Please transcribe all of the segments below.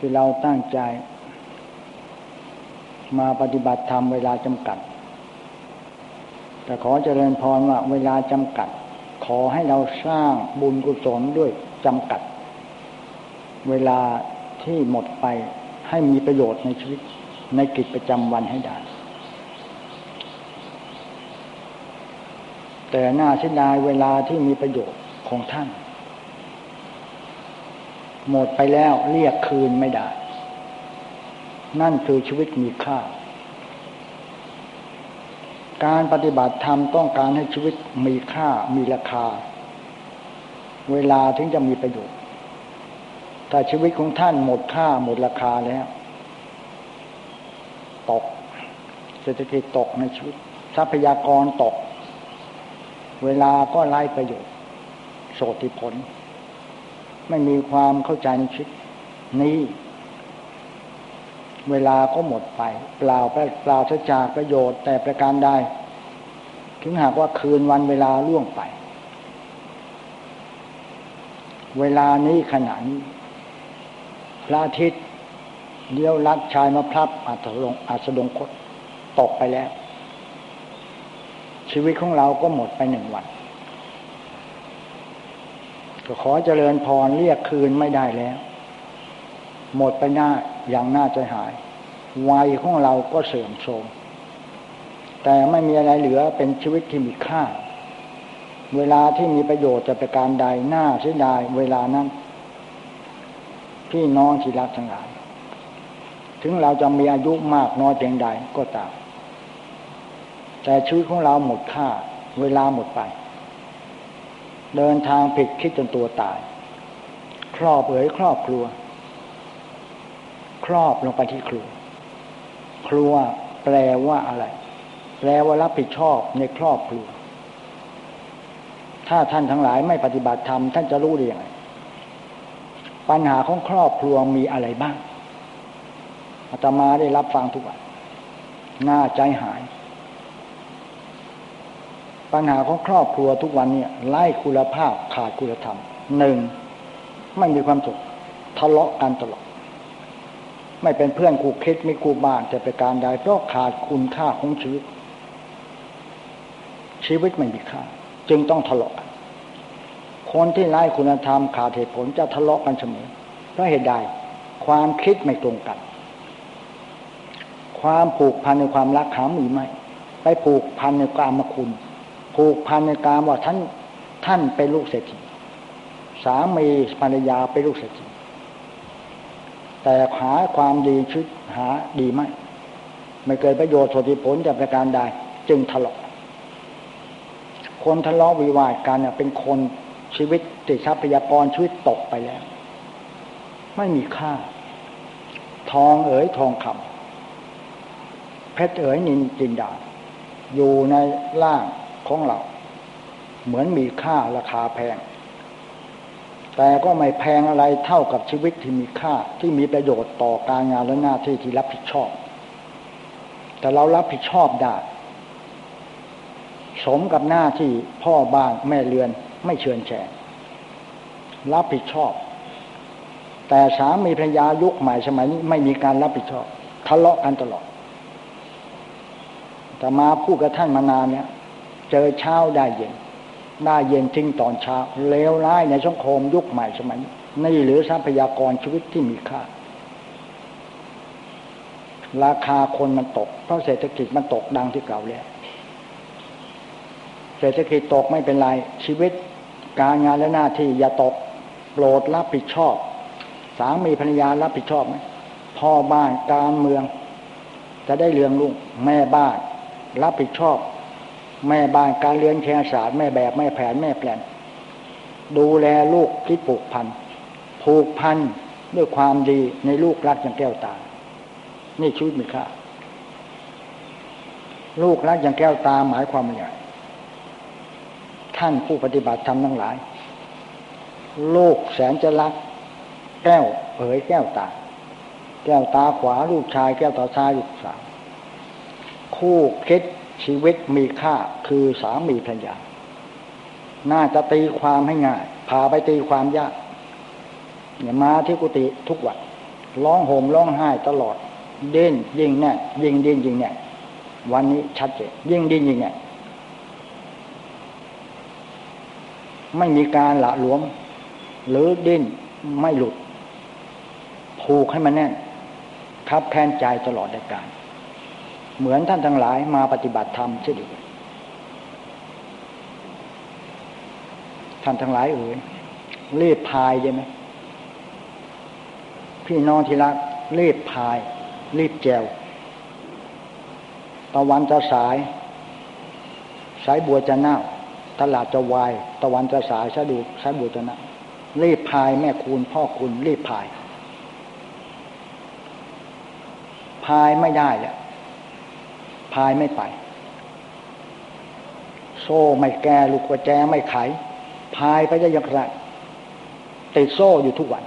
คือเราตั้งใจ มาปฏิบัติธรรมเวลาจำกัด แต่ขอเจริญพรว่าเวลาจำกัด ขอให้เราสร้างบุญกุศลด้วยจำกัด เวลาที่หมดไปให้มีประโยชน์ในชีวิตในกิจประจำวันให้ได้ แต่น่าเสียดายเวลาที่มีประโยชน์ของท่าน หมดไปแล้วเรียกคืนไม่ได้ นั่นคือชีวิตมีค่า การปฏิบัติธรรมต้องการให้ชีวิตมีค่ามีราคา เวลาถึงจะมีประโยชน์ถ้าชีวิตของท่านหมดค่าหมดราคาแล้วตกเศรษฐกิจตกในชีวิต ทรัพยากรตก เวลาก็ไล่ประโยชน์ โสติผล ไม่มีความเข้าใจในชีวิตนี้ เวลาก็หมดไป เปล่าเปล่าจากประโยชน์แต่ประการใดถึงหากว่าคืนวันเวลาล่วงไป เวลานี้ขณะนี้พระอาทิตย์เลี้ยวลัดชายมาพลับอาสลงอาสดงคตตกไปแล้ว ชีวิตของเราก็หมดไปหนึ่งวัน ขอเจริญพรเรียกคืนไม่ได้แล้ว หมดไปหน้าอย่างน่าใจหาย วัยของเราก็เสื่อมโทรมแต่ไม่มีอะไรเหลือเป็นชีวิตที่มีค่า เวลาที่มีประโยชน์จะประการใดหน้าเสียดายเวลานั้น พี่น้องที่รักทั้งหลาย ถึงเราจะมีอายุมากน้อยเพียงใดก็ตามแต่ชีวิตของเราหมดค่า เวลาหมดไป เดินทางผิดคิดจนตัวตาย ครอบเอ๋ยครอบครัว ครอบลงไปที่ครัว ครัวแปลว่าอะไร แปลว่ารับผิดชอบในครอบครัว ถ้าท่านทั้งหลายไม่ปฏิบัติธรรมท่านจะรู้ได้ยังไงปัญหาของครอบครัวมีอะไรบ้างอาตมาได้รับฟังทุกวันหน่าใจหาย ปัญหาของครอบครัวทุกวันเนี่ยไล่คุณภาพขาดคุณธรรมหนึ่งไม่มีความสุขทะเลาะกันตลอดไม่เป็นเพื่อนคู่คิดไม่คู่บ้านจะไปการใดเพราะขาดคุณค่าของชีวิต ชีวิตไม่มีค่า จึงต้องทะเลาะกันคนที่ไร้คุณธรรมขาดเหตุผลจะทะเลาะกันเสมอเพราะเหตุใดความคิดไม่ตรงกัน ความผูกพันในความรักหามีไหมไปผูกพันในกามคุณ ผูกพันในกามว่าท่านท่านเป็นลูกเศรษฐีสามีภรรยาเป็นลูกเศรษฐีแต่หาความดีชุดหาดีไหมไม่เกิดประโยชน์สติผลจากประการใดจึงทะเลาะคนทะเลาะวิวาทกันเนี่ยเป็นคนชีวิตติทรัพยากรชีวิตตกไปแล้ว ไม่มีค่า ทองเอ๋ยทองคำเพชรเอ๋ยนินจินดาอยู่ในร่าง ของเรา เหมือนมีค่าราคาแพง แต่ก็ไม่แพงอะไรเท่ากับชีวิตที่มีค่าที่มีประโยชน์ต่อการงานและหน้าที่ที่รับผิดชอบ แต่เรารับผิดชอบได้สมกับหน้าที่พ่อบ้านแม่เรือนไม่เชิญแชร์รับผิดชอบ แต่สามีภรรยายุคใหม่สมัยนี้ไม่มีการรับผิดชอบทะเลาะกันตลอด แต่มาพูดกับท่านมานานเนี่ย เจอเช้าได้เย็นได้เย็นทิ้งตอนเช้าเลวร้ายในสังคมยุคใหม่สมัยนี่หรือทรัพยากรชีวิตที่มีค่า ราคาคนมันตก เพราะเศรษฐกิจมันตกดังที่กล่าวแล้วเศรษฐกิจตกไม่เป็นไร ชีวิตการงานและหน้าที่อย่าตกโปรดรับผิดชอบ สามีภรรยารับผิดชอบไหมพ่อบ้านการเมือง จะได้เรืองรุ่งแม่บ้าน รับผิดชอบ แม่บ้านการเรียนแคศาสตร์แม่แบบแม่แผนแม่แปลนดูแลลูกที่ผูกพันผูกพันด้วยความดีในลูกรักอย่างแก้วตา นี่ชีวิตมีค่าลูกรักอย่างแก้วตาหมายความว่าอย่างท่านผู้ปฏิบัติธรรมทั้งหลาย โลกแสนจะรัก แก้วเผยแก้วตา แก้วตาขวาลูกชาย แก้วตาซ้ายลูกสาวคู่คิด ชีวิตมีค่าคือสามีภรรยา น่าจะตีความให้ง่าย พาไปตีความยากเนี่ยมาที่กุฏิทุกวันร้องโหมร้องไห้ตลอด เด่นยิงแน่ยิงดินยิงเนี่ยวันนี้ชัดเจนยิงดินยิงเนี่ยไม่มีการละหลวม หรือดิ้นไม่หลุด ผูกให้มันแน่นคับแค้นใจตลอดในการ เหมือนท่านทั้งหลายมาปฏิบัติธรรมเช่นเดียท่านทั้งหลายเอ๋ยรีบพายใช่ไหมพี่น้องที่รักรีบพาย รีบแจวตะวันจะสาย สายบัวจะเน่าตลาดจะวายตะวันจะสายสะดูสายบัวจะเน่ารีบพายแม่คุณพ่อคุณรีบพาย พายไม่ได้แหละ พายไม่ไป โซ่ไม่แก่ลูกกระแจไม่ไข พายไปได้อย่างไรติดโซ่อยู่ทุกวัน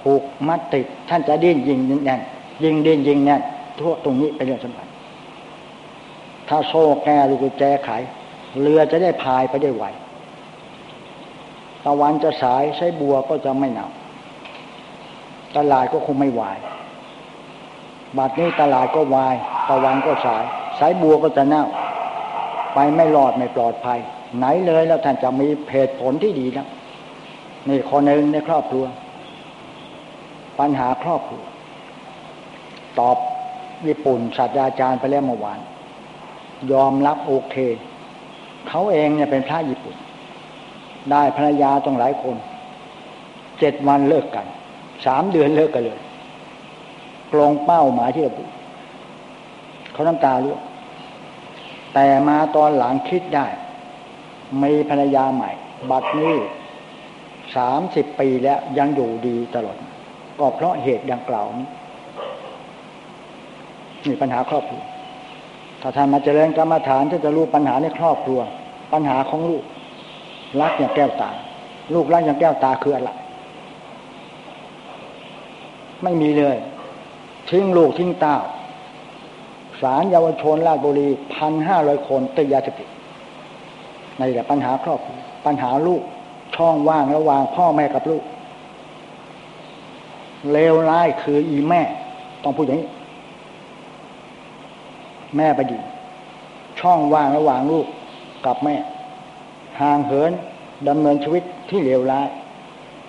ผูกมัดติดท่านจะดิ้นยิงแน่นยิงเดินยิงแน่นทั่วตรงนี้เป็นเรื่องสำคัญถ้าโซ่แก่ลูกแจไข เรือจะได้พายไปได้ไหวตะวันจะสายใช้บัวก็จะไม่หนาวตลาดก็คงไม่วาย บัดนี้ตลาดก็วาย ตะวันก็สาย สายบัวก็จะเน่า ไปไม่รอดไม่ปลอดภัย ไหนเลยแล้วท่านจะมีเหตุผลที่ดีนะนี่คนหนึ่งในครอบครัว ปัญหาครอบครัว ตอบญี่ปุ่นศาสตราจารย์ไปแล้วเมื่อวาน ยอมรับโอเค เขาเองเนี่ยเป็นพระญี่ปุ่น ได้ภรรยาต้องหลายคน เจ็ดวันเลิกกัน สามเดือนเลิกกันเลย กลงเป้าหมายที่ระบุ เขาน้ำตาลูกแต่มาตอนหลังคิดได้ มีภรรยาใหม่ บัดนี้สามสิบปีแล้วยังอยู่ดีตลอด ก็เพราะเหตุดังกล่าวนี้นี่ปัญหาครอบครัว ถ้าท่านมาเจริญกรรมฐานท่านจะรู้ปัญหาในครอบครัว ปัญหาของลูก รักอย่างแก้วตา ลูกรักอย่างแก้วตาคืออะไร ไม่มีเลย ทิ้งลูกทิ้งเต้า สารเยาวชนราชบุรีพันห้าร้อยคนติดยาเสพติดในแหละปัญหาครอบปัญหาลูกช่องว่างระหว่างพ่อแม่กับลูกเลวร้ายคืออีแม่ ต้องพูดอย่างนี้ แม่ประดิช่องว่างระหว่างลูกกับแม่ ห่างเหินดำเนินชีวิตที่เลวร้าย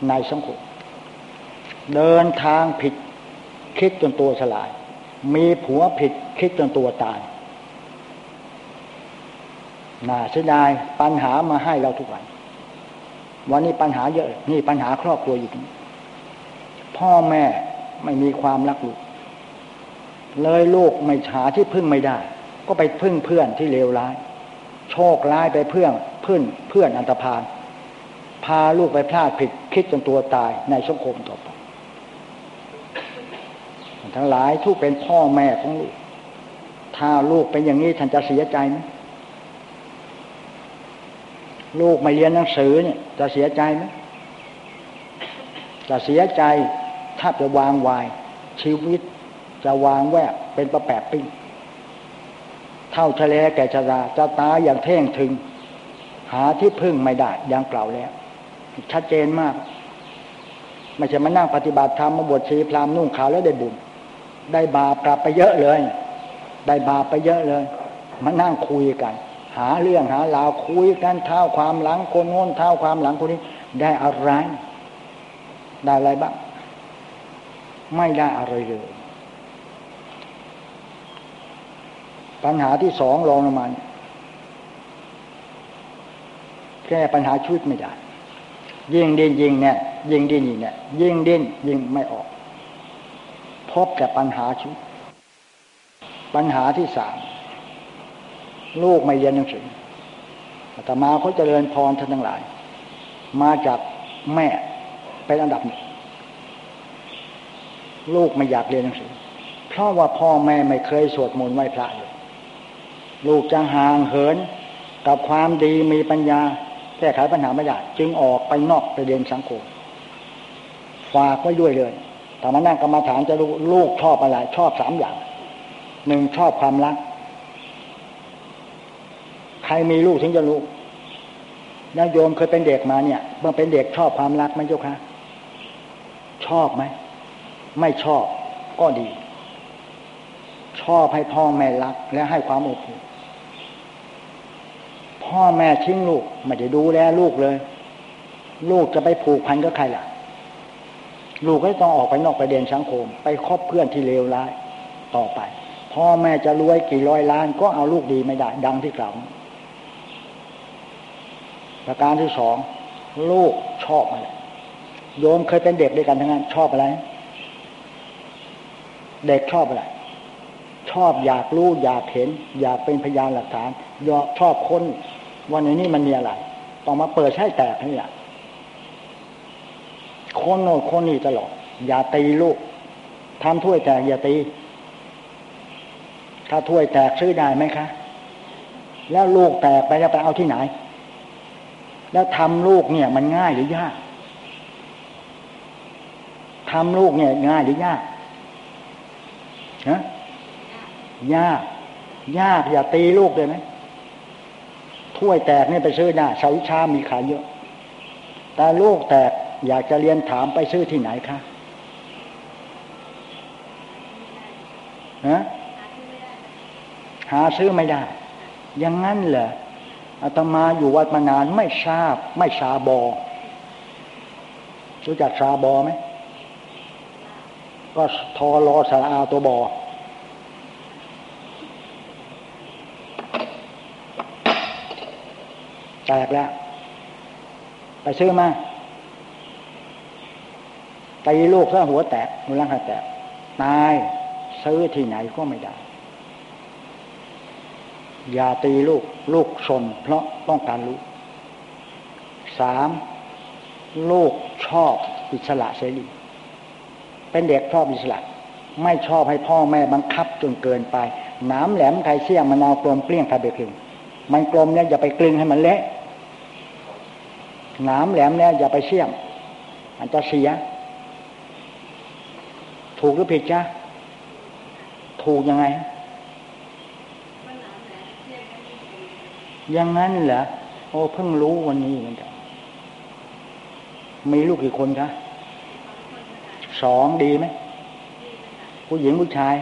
ในสังคมเดินทางผิดคิดจนตัวสลาย มีผัวผิดคิดจนตัวตายน่าเสียดายปัญหามาให้เราทุกวัน วันนี้ปัญหาเยอะ นี่ปัญหาครอบครัวอยู่นี้พ่อแม่ไม่มีความรักลูก เลยลูกไม่หาที่พึ่งไม่ได้ ก็ไปพึ่งเพื่อนที่เลวร้าย โชคร้ายไปเพื่อนเพื่อนเพื่อนอันตรพาน พาลูกไปพลาดผิดคิดจนตัวตายในสังคมต่อไป ทั้งหลายทุกเป็นพ่อแม่ของลูก ถ้าลูกเป็นอย่างนี้ท่านจะเสียใจไหมลูกไม่เรียนหนังสือเนี่ย จะเสียใจไหมจะเสียใจถ้าจะวางวาย ชีวิตจะวางแวกเป็นประแปบปิ้งเท่าทะเลแก่ชราจะตายอย่างเท่งถึง หาที่พึ่งไม่ได้อย่างกล่าวแล้ว ชัดเจนมาก ไม่ใช่มานั่งปฏิบัติธรรมมาบวชชีพรามนุ่งขาวแล้วได้บุญ ได้บาปกลับไปเยอะเลย ได้บาปไปเยอะเลย มานั่งคุยกัน หาเรื่องหาราวคุยกันเท่าความหลังคนโน้นเท่าความหลังคนนี้ ได้อะไร ได้อะไรบ้าง ไม่ได้อะไรเลยปัญหาที่สองรองลงมาแก้ปัญหาชีวิตไม่ได้ ยิงดินยิงเนี่ย ยิงดินยิงเนี่ย ยิงดินยิงไม่ออก พบแต่ปัญหาชีวิต ปัญหาที่สามลูกไม่เรียนหนังสือแต่มาเขาเจริญพรท่านทั้งหลาย มาจากแม่เป็นอันดับหนึ่งลูกไม่อยากเรียนหนังสือ เพราะว่าพ่อแม่ไม่เคยสวดมนต์ไหว้พระเลยลูกจะห่างเหิน กับความดีมีปัญญา แก้ไขปัญหาไม่ได้จึงออกไปนอกไปเรียนสังคม ฝากไว้ด้วยเลย แต่มานั่งกรรมาฐานจะรู้ลูกชอบอะไร ชอบสามอย่างหนึ่งชอบความรัก ใครมีลูกถึงจะรู้ญาโยมเคยเป็นเด็กมาเนี่ยเมื่อเป็นเด็กชอบความรักไหมเจ้าคะชอบไหมไม่ชอบก็ดี ชอบให้พ่อแม่รัก และให้ความอบอุ่นพ่อแม่ทิ้งลูกไม่ได้ดูแลลูกเลย ลูกจะไปผูกพันกับใครล่ะ ลูกก็ต้องออกไปนอกประเด็นสังคม ไปคบเพื่อนที่เลวร้ายต่อไป พ่อแม่จะรวยกี่ร้อยล้าน ก็เอาลูกดีไม่ได้ ดังที่กล่าวประการที่สองลูกชอบอะไรโยมเคยเป็นเด็กด้วยกันทั้งนั้น ชอบอะไร เด็กชอบอะไร ชอบอยากรู้อยากเห็น อยากเป็นพยานหลักฐานยอชอบคนวันนี้มันมีอะไรต้องมาเปิดใช้แตกนี่แหละ คนโน่นคนนี้ตลอด อย่าตีลูกทำถ้วยแตกอย่าตี ถ้าถ้วยแตกซื้อได้ไหมคะ แล้วลูกแตกไปแล้วไปเอาที่ไหน แล้วทำลูกเนี่ย มันง่ายหรือยากทำลูกเนี่ย ง่ายหรือยากฮะยาก ยากอย่าตีลูกเลยไหมถ้วยแตกเนี่ยไปซื้อได้สาวิชามีขายเยอะ แต่ลูกแตก อยากจะเรียนถามไปซื้อที่ไหนคะฮะหาซื้อไม่ได้ย่างนั้นเหรออาตมาอยู่วัดมานานไม่ทราบ ไม่ชาบอ รู้จักชาบอไหม ก็ทอรอสาอาตัวบอแตกแล้ว ไปซื้อมา ตีลูกซะหัวแตกหัวร่างแตกตายซื้อที่ไหนก็ไม่ได้ อย่าตีลูก ลูกชนเพราะต้องการลูกสามลูกชอบอิสระเสรีเป็นเด็กชอบอิสระ ไม่ชอบให้พ่อแม่บังคับจนเกินไปน้ำแหลมไข่เสี่ยมมะนาวกลมเปรี้ยงไข่เบกลึงมันกลมเนี่ยอย่าไปกลึงให้มันเละน้ำแหลมเนี่ยอย่าไปเสี่ยมันจะเสีย ถูกหรือผิดจ้ะถูกยังไง ยังงั้นเหรอโอ้เพิ่งรู้วันนี้เหมือนกันมีลูกกี่คนคะสองดีไหมผู้หญิงผู้ชาย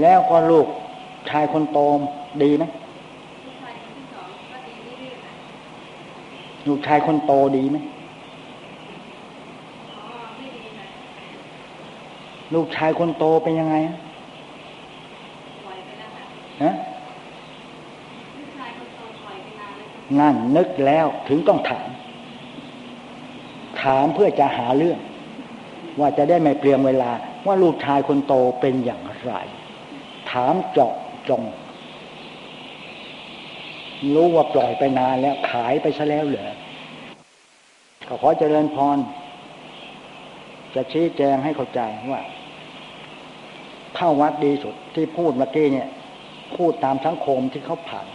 แล้วก็ลูกชายคนโตมดีไหมลูกชายคนโตดีไหม ลูกชายคนโตเป็นยังไงฮะนั่นนึกแล้วถึงต้องถาม ถามเพื่อจะหาเรื่อง ว่าจะได้ไม่เปลี่ยนเวลา ว่าลูกชายคนโตเป็นอย่างไร ถามเจาะจง รู้ว่าปล่อยไปนานแล้วขายไปซะแล้วเหรอก็ขอเจริญพร จะชี้แจงให้เข้าใจว่า เข้าวัดดีสุดที่พูดเมื่อกี้เนี่ย พูดตามสังคมที่เขาผ่าน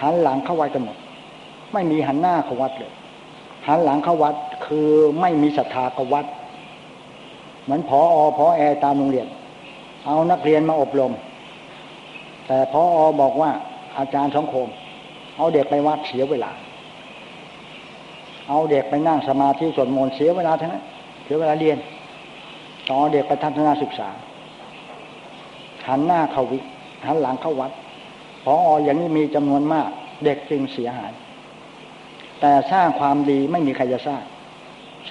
หันหลังเข้าวัดกันหมด ไม่มีหันหน้าเข้าวัดเลยหันหลังเข้าวัดคือไม่มีศรัทธาเข้าวัด เหมือนพออพอแอตามโรงเรียน เอานักเรียนมาอบรม แต่พออบอกว่า อาจารย์สังคม เอาเด็กไปวัดเสียเวลา เอาเด็กไปนั่งสมาธิสวดมนต์เสียเวลาทั้งนั้นเสียเวลาเรียนต่อเด็กไปทัศนศึกษา หันหน้าเข้าวิหันหลังเข้าวัดพอออย่างนี้มีจำนวนมาก เด็กจึงเสียหาย แต่สร้างความดีไม่มีใครจะสร้าง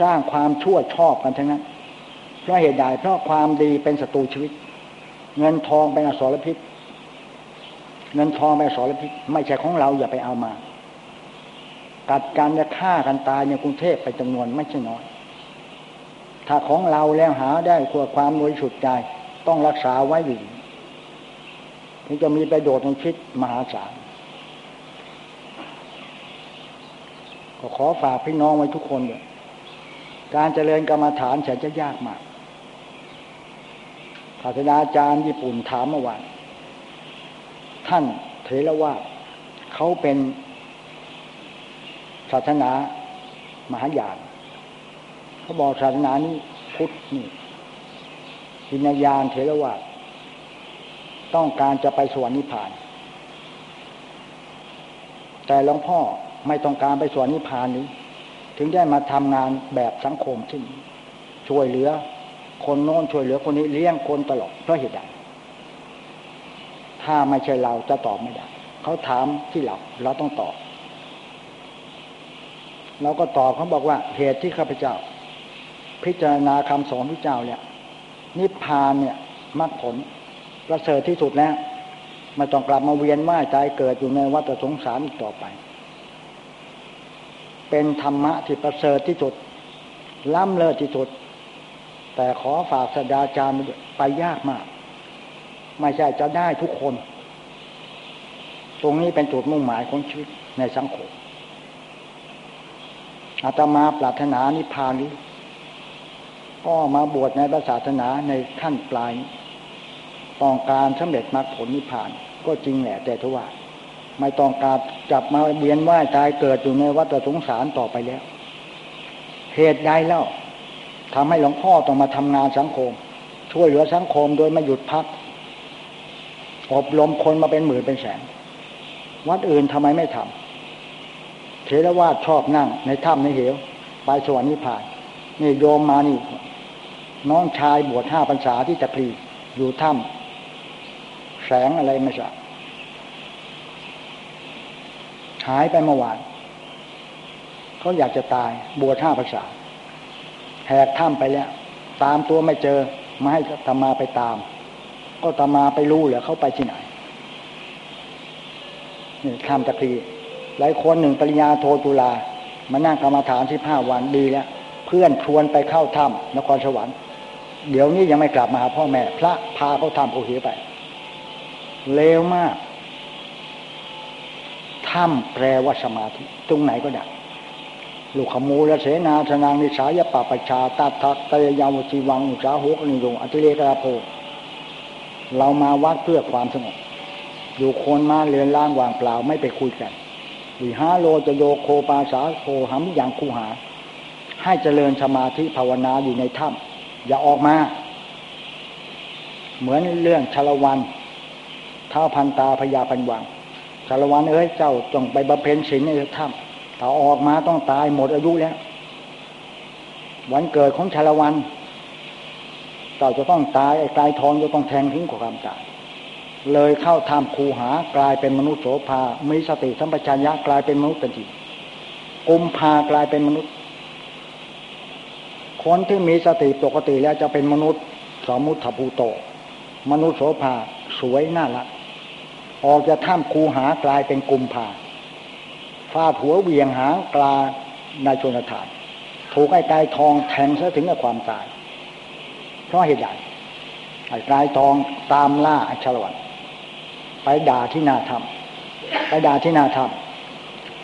สร้างความชั่วชอบกันทั้งนั้นเพราะเหตุใดเพราะความดีเป็นศัตรูชีวิต เงินทองเป็นอสรพิษ เงินทองเป็นอสรพิษ ไม่ใช่ของเราอย่าไปเอามา กัดกันจะฆ่ากันตายในกรุงเทพไปจำนวนไม่ใช่น้อยถ้าของเราแล้วหาได้ขวดความบริสุทธิ์ใจต้องรักษาไว้อยู่ ถึงจะมีประโยชน์ในชีวิตมหาศาลก็ขอฝากพี่น้องไว้ทุกคนเลยการเจริญกรรมฐานแสนจะยากมากศาสนาจารย์ญี่ปุ่นถามเมื่อวานท่านเทรว่าเขาเป็นศาสนามหายานเขาบอกศาสนานี้พุทธนี่วิญญาณเทรวา ต้องการจะไปสวรรค์นิพพาน แต่หลวงพ่อไม่ต้องการไปสวรรค์นิพพานนี้ ถึงได้มาทำงานแบบสังคมที่นี้ช่วยเหลือ คนโน้นช่วยเหลือคนนี้เลี้ยงคนตลอดเพราะเหตุใดถ้าไม่ใช่เราจะตอบไม่ได้เขาถามที่เราเราต้องตอบเราก็ตอบเขาบอกว่าเหตุที่ข้าพเจ้า พิจารณาคำสอนพระเจ้าเนี่ย นิพพานเนี่ยมรรคผล ประเสริฐที่สุดแล้วไม่ต้องกลับมาเวียนว่ายใจเกิดอยู่ในวัฏสงสารอีกต่อไป เป็นธรรมะที่ประเสริฐที่สุด ล้ำเลิศที่สุด แต่ขอฝากสดาจารย์ไปยากมาก ไม่ใช่จะได้ทุกคน ตรงนี้เป็นจุดมุ่งหมายของชีวิตในสังคมอาตมาปรารถนานิพพานนี้ก็มาบวชในศาสนาในขั้นปลาย ต้องการสำเร็จมรรคผลนิพพาน ก็จริงแหละแต่ทว่า ไม่ต้องการจับมาเวียนว่ายตายเกิดอยู่ในวัฏสงสารต่อไปแล้ว เหตุใดแล้วทำให้หลวงพ่อต้องมาทำงานสังคม ช่วยเหลือสังคมโดยไม่หยุดพัก อบรมคนมาเป็นหมื่นเป็นแสน วัดอื่นทำไมไม่ทำเทรวาสชอบนั่ง ในถ้ำในเหวไปสวรรค์นิพพาน นี่โยมมานี่น้องชายบวชห้าพรรษาที่ตะพลีอยู่ถ้ำ แสงอะไรไม่ทราบหายไปเมื่อวานเขาอยากจะตายบวชห้าภาษาแหกถ้ำไปแล้ว ตามตัวไม่เจอมาให้ธรรมาไปตาม ก็ธรรมาไปรู้เหรอเขาไปที่ไหนนี่ถ้ำตะพีหลายคนหนึ่งปริญญาโทตุลา มานั่งกรรมฐานที่ห้าวันดีแล้ว เพื่อนชวนไปเข้าถ้ำนครสวรรค์ เดี๋ยวนี้ยังไม่กลับมาหาพ่อแม่ พระพาเขาทำโอเหไป เลวมากถ้ำแปลว่าสมาธิ ตรงไหนก็ได้ลูกขมูลเสนาสนางนิสายปปชาตัทักตยยาวจีวังอุสาหกนิโงอติเลกราโพเรามาวัดเพื่อความสงบอยู่คนมาเรือนล่างวางเปล่าไม่ไปคุยกันวิหาโลจะโยโคปาสาโคหัมอย่างคูหา ให้เจริญสมาธิภาวนาอยู่ในถ้ำอย่าออกมา เหมือนเรื่องชาลวัน ท้าพันตาพญาพันวังสารวันเอ้ยเจ้าจงไปบำเพ็ญศีลในถ้ำถ้าออกมาต้องตายหมดอายุแล้ววันเกิดของชาลวันเจ้าจะต้องตายไอ้กายทองจะต้องแทงทิ้งความตายเลยเข้าทำคูหากลายเป็นมนุษย์โสภามีสติสัมปชัญญะกลายเป็นมนุษย์ทันทีกุมพากลายเป็นมนุษย์ คนที่มีสติปกติแล้วจะเป็นมนุษย์สมมุติภูโต มนุษย์โสภาสวยน่ารัก ออกจะถ้ำคูหากลายเป็นกุมภาฟาดหัวเวียงหางกลาในชนฐานถูกไอ้กายทองแทงซะถึงกับความตาย เพราะเหตุใดไอ้กายทองตามล่าไอ้ชลวันไปด่าที่นาธรรม ไปด่าที่นาธรรม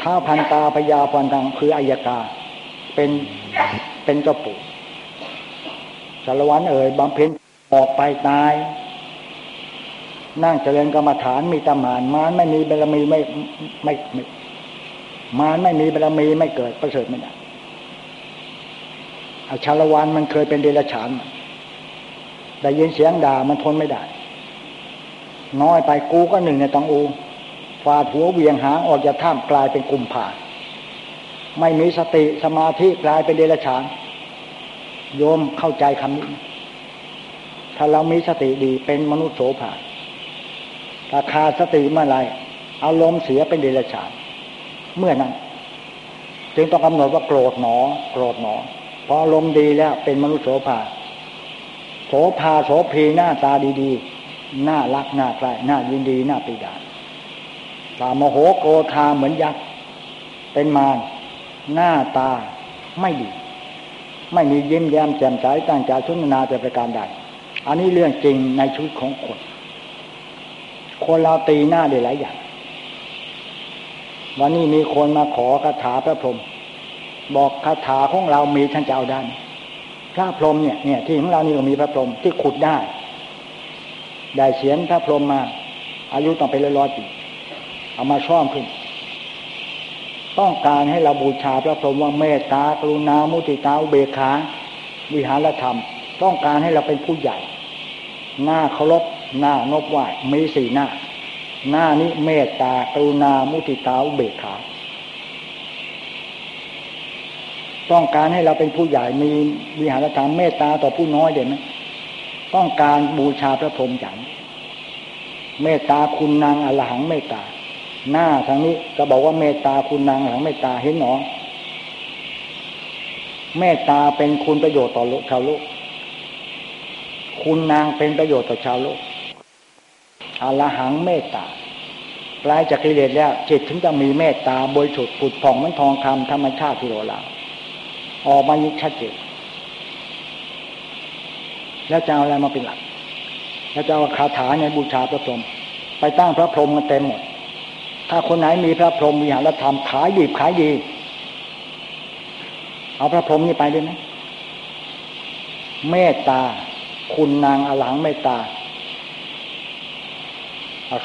ท้าพันตาพยาพันธังคืออายกาเป็นเป็นเจ้าปู่สารวันเอ่ยบำเพ็ญออกไปตาย นั่งเจริญกรรมฐานมีตมานมานไม่มีบารมีไม่ไม่ไม่มานไม่มีบารมีไม่เกิดประเสริฐไม่ได้อาชาลวานมันเคยเป็นเดรัจฉานได้ยินเสียงด่ามันทนไม่ได้ น้อยไปกูก็หนึ่งในตังอูฟาดหัวเวียงหางออกจากถ้ำกลายเป็นกลุ่มผ่าไม่มีสติสมาธิกลายเป็นเดรัจฉาน โยมเข้าใจคำนี้ ถ้าเรามีสติดีเป็นมนุษย์โสภา ถ้าขาดสติเมื่อไรอารมณ์เสียเป็นเดรัจฉานเมื่อนั้น จึงต้องกำหนดว่าโกรธหนอ โกรธหนอพออารมณ์ดีแล้วเป็นมนุษย์โสภาโสภาโสพีหน้าตาดีๆหน้ารักหน้าใกล้หน้ายินดีหน้าปีดาตาโมโหโกธาเหมือนยักษ์เป็นมารหน้าตาไม่ดี ไม่มียิ้มแย้มแจ่มใสตั้งใจชุนนาจะประการใดอันนี้เรื่องจริงในชีวิตของคน คนเราตีหน้าได้หลายอย่าง วันนี้มีคนมาขอคาถาพระพรหมบอกคาถาของเรามีท่านจะเอาได้พระพรหมเนี่ยเนี่ยที่ของเรานี่ก็มีพระพรหมที่ขุดได้ ได้เสียนพระพรหมมา อายุต้องไปร้อยปีเอามาช่อมขึ้น ต้องการให้เราบูชาพระพรหมว่าเมตตากรุณามุติตาอุเบกขาวิหารธรรม ต้องการให้เราเป็นผู้ใหญ่หน้าเคารพ หน้านบไหวมีสี่หน้า หน้านี้เมตตากรุณามุติตาอุเบกขา ต้องการให้เราเป็นผู้ใหญ่มีวิหารธรรมเมตตาต่อผู้น้อยเด่นไหมต้องการบูชาพระพรหมอย่างเมตตาคุณนางอรหังเมตตา หน้าทางนี้ก็บอกว่าเมตตาคุณนางอรหังเมตตาเห็นหนอเมตตาเป็นคุณประโยชน์ต่อโลกชาวโลก คุณนางเป็นประโยชน์ต่อชาวโลก อรหังเมตตาปลายจากกิเลสแล้วจิตถึงจะมีเมตตาบริสุทธิ์ผุดผ่องมันทองคำธรรมชาติที่โรลาออกมายิ่งชัดเจนแล้วจะเอาอะไรมาเป็นหลัก แล้วจะเอาคาถาในบูชาพระพรหมไปตั้งพระพรหมกันเต็มหมด ถ้าคนไหนมีพระพรหมมีหารธรรมขายดีขายดี เอาพระพรหมนี่ไปได้ไหมเมตตา คุณนางอลังเมตตา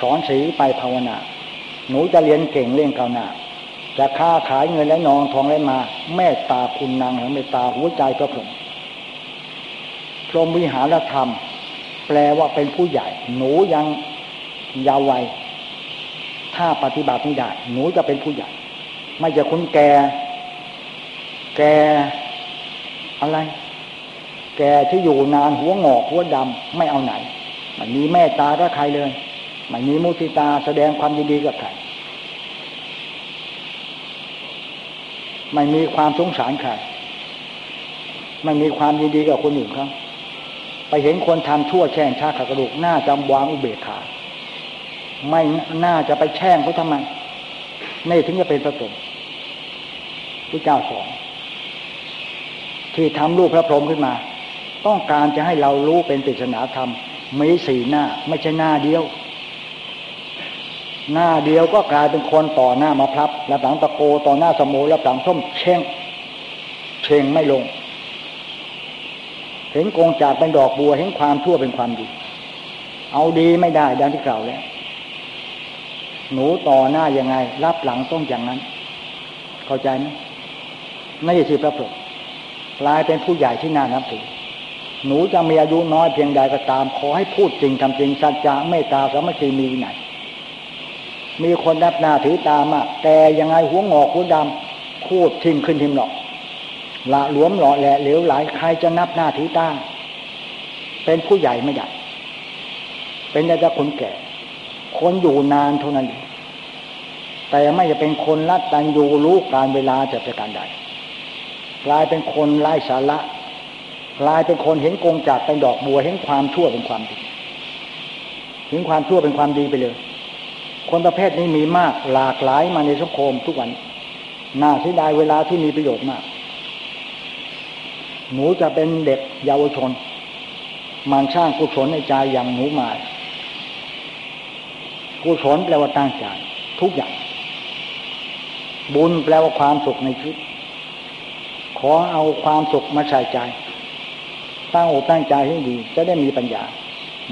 สอนสีไปภาวนา หนูจะเรียนเก่งเรื่องกาวนา จะค้าขายเงินและนองทองและมาเมตตาคุณนางแห่งเมตตาหัวใจพระพรหมพรหมวิหารธรรม แปลว่าเป็นผู้ใหญ่ หนูยังยาววัย ถ้าปฏิบัติไม่ได้หนูจะเป็นผู้ใหญ่ ไม่จะคุณแก แกอะไร แกที่อยู่นานหัวงอกหัวดำไม่เอาไหน มันมีแม่ตาก็ใครเลย ไมันมีมุติตาแสดงความยินดีกับใครไม่มีความสงสารใครไม่มีความยินดีกับคนอื่นเขาไปเห็นคนทำชั่วแช่งชาขากระดูกน่าจะวางอุเบกขาไม่น่าจะไปแช่งเขาทำไมนี่ถึงจะเป็นประสงค์พระเจ้าสอนที่ทำรูปพระพรหมขึ้นมา ต้องการจะให้เรารู้เป็นปริศนาธรรมมีสีหน้า ไม่ใช่หน้าเดียว หน้าเดียวก็กลายเป็นคนต่อหน้ามาพลับแล้วหลังตะโกต่อหน้าสมุแล้วหลังส้มเช่งเช่งไม่ลง เห็นกงจากเป็นดอกบัวเห็นความทั่วเป็นความดี เอาดีไม่ได้ดังที่กล่าวแล้วหนูต่อหน้ายังไง รับหลังต้องอย่างนั้น เข้าใจไหมไม่ใช่ที่พระพุทธกลายเป็นผู้ใหญ่ที่น่านับถือหนูจะมีอายุน้อยเพียงใดก็ตาม ขอให้พูดจริงทำจริงสัจจะเมตตาสามัคคีมีไหน มีคนนับหน้าถือตามอะแต่ยังไงหัวงอกหัวดำพูดทิมขึ้นทิมหรอกละหลวมหล่อแหละเหลวไหลใครจะนับหน้าถือตาเป็นผู้ใหญ่ไม่ได้เป็นแต่คนแก่ คนอยู่นานเท่านั้นแต่ไม่จะเป็นคนรัดตันอยู่รู้การเวลาจะเประการใดกลายเป็นคนไร้สาระกลายเป็นคนเห็นกงจากเป็นดอกบัวเห็นความชั่วเป็นความดีเห็นความชั่วเป็นความดีไปเลย คนประเภทนี้มีมากหลากหลายมาในสังคมทุกวัน น่าเสียดายเวลาที่มีประโยชน์มาก หนูจะเป็นเด็กเยาวชน มันสร้างกุศลในใจอย่างหนูมากุศลแปลว่าตั้งใจทุกอย่าง บุญแปลว่าความสุขในชีวิต ขอเอาความสุขมาใส่ใจ ตั้งอกตั้งใจให้ดี จะได้มีปัญญา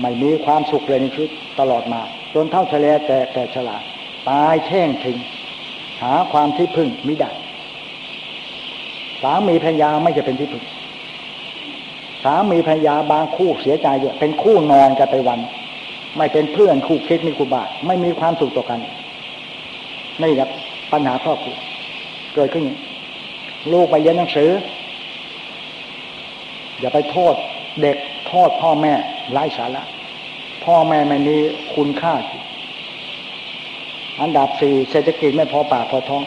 ไม่มีความสุขเลยในชีวิตตลอดมา จนเท่าทะเลแต่แต่ฉลาดตายแช่งทิ้งหาความที่พึ่งมิได้สามีภรรยาไม่จะเป็นที่พึ่งสามีภรรยาบางคู่เสียใจเยอะเป็นคู่นอนกันไปวัน ไม่เป็นเพื่อนคู่คิดมีคู่บาไม่มีความสุขต่อกันนี่ครับปัญหาครอบครัวเกิดขึ้นลูกไปเรียนหนังสือ อย่าไปโทษเด็กโทษพ่อแม่ไร้สาระ พ่อแม่ไม่มีคุณค่า อันดับสี่เศรษฐกิจไม่พอปากพอท้อง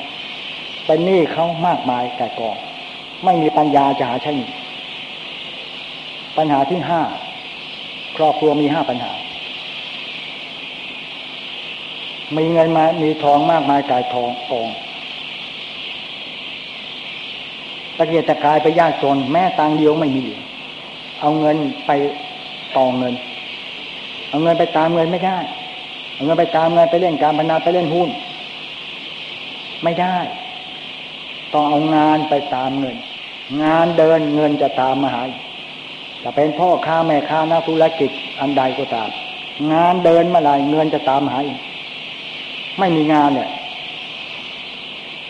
ไปนี่เขามากมายแต่กอง ไม่มีปัญญาจะหาใช่หนี้ปัญหาที่ห้าครอบครัวมีห้าปัญหา มีเงินมา มีทองมากมายกายทองกองตะเกียกตะกายไปยากจนแม่ตังเดียวไม่มี เอาเงินไปต่อเงิน เอาเงินไปตามเงินไม่ได้ เอาเงินไปตามเงินไปเล่นการพนันไปเล่นหุ้น ไม่ได้ ต้องเอางานไปตามเงิน งานเดินเงินจะตามมาหาจะเป็นพ่อค้าแม่ค้านักธุรกิจอันใดก็ตาม งานเดินมาไรเงินจะตามหาไม่มีงานเนี่ย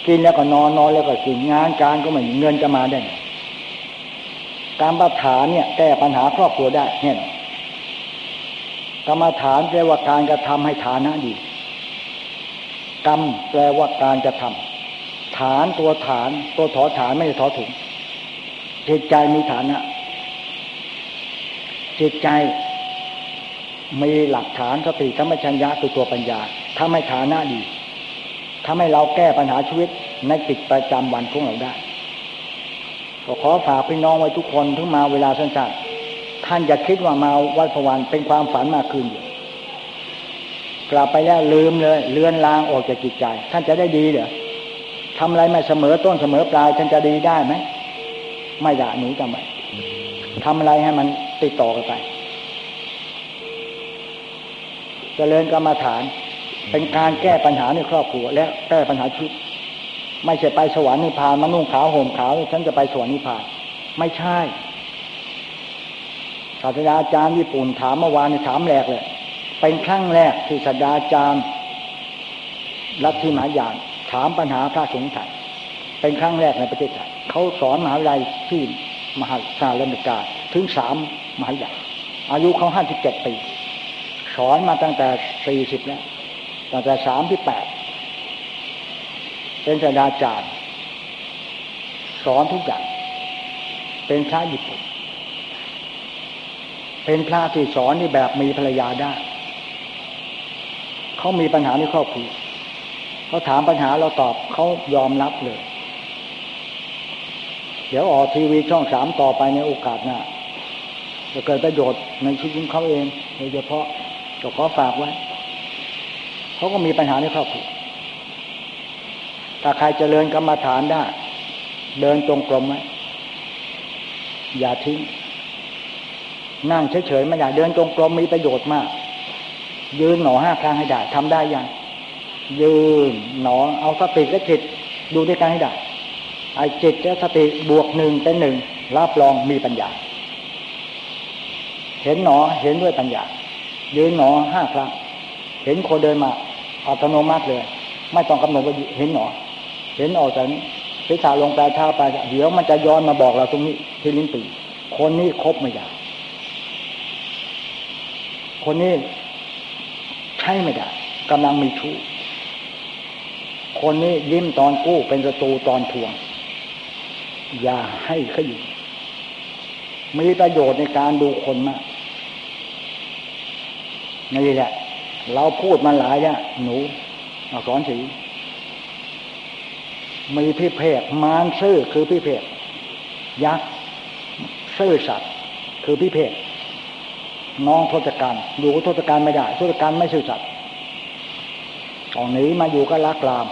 กินแล้วก็นอนนอนแล้วก็กินงานการก็ไม่มีเงินจะมาได้ การปัญหาเนี่ย แก้ปัญหาครอบครัวได้เนี่ย กรรมฐานแปลว่าการกระทำให้ฐานะดี กรรมแปลว่าการจะทำฐานตัวฐาน ตัวถอฐานไม่ใช่ถอถุงจิตใจมีฐานะจิตใจมีหลักฐานสติธรรมชัญญะคือตัวปัญญาถ้าไม่ฐานะดีถ้าให้เราแก้ปัญหาชีวิตในกิจประจำวันของเราได้ก็ขอฝากพี่น้องไว้ทุกคนที่มาเวลาสั้นๆ ท่านอย่าคิดว่ามาวัดพวันเป็นความฝันมาคืนเดียวกลับไปแล้วลืมเลยเลือนลางออกจากจิตใจ ท่านจะได้ดีเหรอทำอะไรไม่เสมอต้นเสมอปลายท่านจะดีได้ไหมไม่ได้หนูจำไว้ทำอะไรให้มันติดต่อกันไปจเจริญกรรมฐาน เป็นการแก้ปัญหาในครอบครัว และแก้ปัญหาชีวิตไม่ใช่ไปสวรรค์นิพพานมานุ่งขาวห่มขาวฉันจะไปสวรรค์นิพพาน ไม่ใช่ ศาสตราจารย์ญี่ปุ่นถามเมื่อวานถามแรกเลย เป็นครั้งแรกที่ศาสตราจารย์ลัทธิมหายานถามปัญหาพระสงฆ์ไทยเป็นครั้งแรกในประเทศไทยเขาสอนมหาวิทยาลัยที่มหาสารมิกาถึงสามมหาวิทยาลัยอายุเขาห้าสิบเจ็ดปี สอนมาตั้งแต่สี่สิบแล้วตั้งแต่สามที่แปดเป็นศาสตราจารย์ สอนทุกอย่าง เป็นพระญี่ปุ่น เป็นพระที่สอนที่แบบมีภรรยาได้เขามีปัญหาในครอบครัวเขาถามปัญหาเราตอบเขายอมรับเลย เดี๋ยวออกทีวีช่องสามต่อไปในโอกาสหน้าจะเกิดประโยชน์ในชีวิตของเขาเองโดยเฉพาะก็ขอฝากไว้เขาก็มีปัญหาในครอบครัวถ้าใครจเจริญกรรมฐานได้ เดินตรงกลมไหมอย่าทิ้ง นั่งเฉยๆไม่อยากเดินตรงกลมมีประโยชน์มาก ยืนหนอห้าครั้งให้ได้ทำได้ยังยืนหนอเอาสติและจิตดูด้วยกันให้ได้ไอ้จิตและสติบวกหนึ่งเป็นหนึ่งรับรองมีปัญญา เห็นหนอเห็นด้วยปัญญา ยืนหนอห้าครั้งเห็นคนเดินมาอัตโนมัติเลย ไม่ต้องกำหนดว่าเห็นหนอ เห็นออกจากศีรษะลงปลายเท้าไปเดี๋ยวมันจะย้อนมาบอกเราตรงนี้ที่ลิ้นปีคนนี้ครบไม่ได้ คนนี้ใช่ไม่ได้กำลังมีชู้คนนี้ยิ้มตอนกู้เป็นศัตรูตอนทวง อย่าให้เขาอยู่มีประโยชน์ในการดูคนมากนี่แหละ เราพูดมาหลายเนี่ยหนูอสอนสีมีพี่เพกมารซื่อคือพี่เพกยักษ์ซื่อสัตว์คือพี่เพก น้องทศกัณฐ์อยู่ทศกัณฐ์ไม่ได้ทศกัณฐ์ไม่ซื่อสัตย์ตอนนี้มาอยู่ก็ลักลาม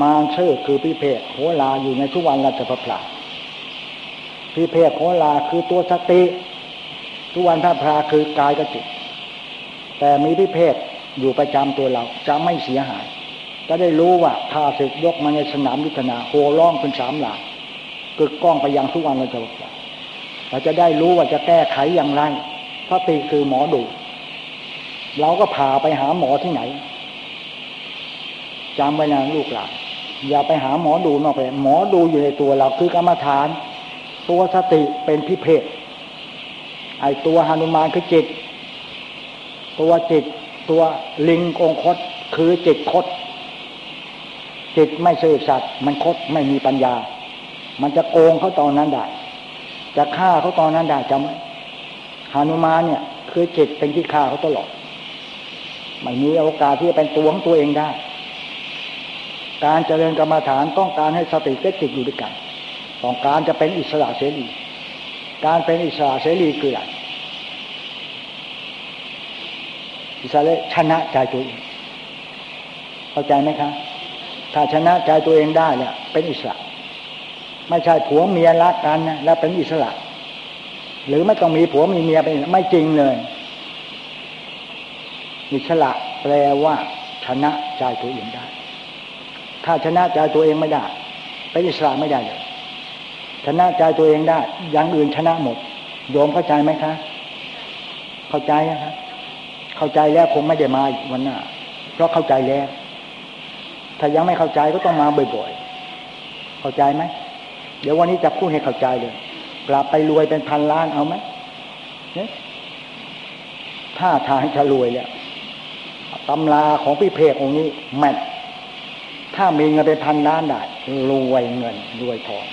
มารชื่อคือพิเพกโหลาอยู่ในทุกวันราชพระพลาพิเพกโหลาคือตัวสติ ทุกวันพระพลาคือกายกับจิต แต่มีพิเพกอยู่ประจำตัวเราจะไม่เสียหาย จะได้รู้ว่าถ้าศึกยกมาในสนามยุทธนาโหร้องเป็นสามหลากกึกก้องไปยังทุกวันราชพระพลาเราจะได้รู้ว่าจะแก้ไขอย่างไร พระติคือหมอดู เราก็พาไปหาหมอที่ไหนจำไว้นะลูกหลานอย่าไปหาหมอดูนอกไปหมอดูอยู่ในตัวเราคือกรรมฐาน ตัวสติเป็นพิเพศไอตัวหนุมานคือจิต ตัวจิต ตัวลิงองคตคือจิตคดจิตไม่ซื่อสัตย์มันคดไม่มีปัญญา มันจะโกงเขาตอนนั้นได้ จะฆ่าเขาตอนนั้นได้จำ หานุมานเนี่ย คือจิตเป็นที่ฆ่าเขาตลอดไม่มีโอกาสที่จะเป็นตัวของตัวเองได้ การเจริญกรรมฐานต้องการให้สติเกจิตอยู่ด้วยกันต้องการจะเป็นอิสระเสรีการเป็นอิสระเสรีคืออะไรอิสระชนะใจตัวเองเข้าใจไหมครับถ้าชนะใจตัวเองได้เนี่ยเป็นอิสระ ไม่ใช่ผัวเมียรักกันนะแล้วเป็นอิสระ หรือไม่ต้องมีผัวมีเมียเป็นไม่จริงเลยอิสระแปลว่า ชนะใจตัวเองได้ ถ้าชนะใจตัวเองไม่ได้เป็นอิสระไม่ได้เลยชนะใจตัวเองได้อย่างอื่นชนะหมดโยมเข้าใจไหมคะ เข้าใจนะครับเข้าใจแล้วคงไม่ได้มาวันหน้า เพราะเข้าใจแล้ว ถ้ายังไม่เข้าใจก็ต้องมาบ่อยๆ เข้าใจไหมเดี๋ยววันนี้จะพูดให้เข้าใจเลย กลับไปรวยเป็นพันล้านเอาไหมถ้าทางจะรวยแล้วตำราของพี่เพกองนี้แม่ถ้ามีเงินไปพันล้านได้รวยเงินรวยทอง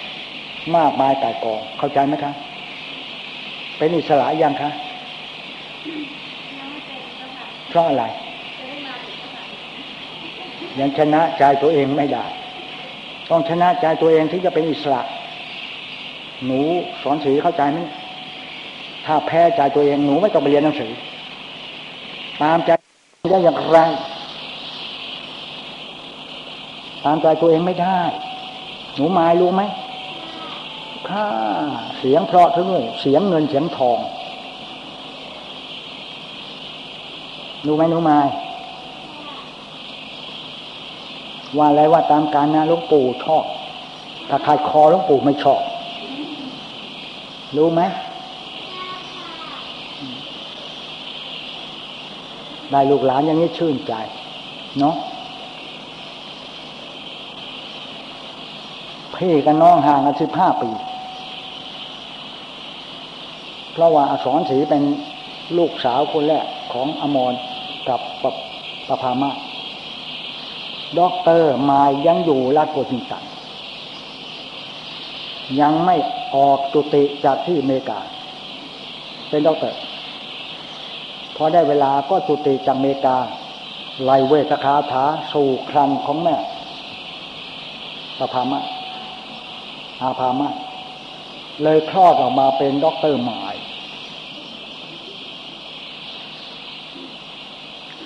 มากมายกายกอง เข้าใจไหมคะเป็นอิสระยังคะเพราะอะไร ยังชนะใจตัวเองไม่ได้ ต้องชนะใจตัวเองที่จะเป็นอิสระ หนูสอนสีเข้าใจไหมถ้าแพ้ใจตัวเองหนูไม่ต้องไปเรียนหนังสือ ตามใจได้อย่างไร ตามใจตัวเองไม่ได้ หนูหมายรู้ไหมค่าเสียงเพราะทั้งเลยเสียงเงินเสียงทองรู้ไหมหนูหมายว่าอะไรว่าตามการนะลุงปู่ชอบถ้าขาดคอลุงปู่ไม่ชอบ รู้ไหม ได้ลูกหลานอย่างนี้ชื่นใจ เนาะพี่กับน้องห่างกันสิบห้าปี เพราะว่าอสรศรีเป็นลูกสาวคนแรกของอมรกับปปพามาด็อกเตอร์มายังอยู่ราชโกสินตันยังไม่ ออกจุติจากที่อเมริกา เป็นด็อกเตอร์พอได้เวลาก็จุติจากอเมริกาไลเวทคาถาสู่ครันของแม่ปพามาอาพามาเลยคลอดออกมาเป็นด็อกเตอร์หมาย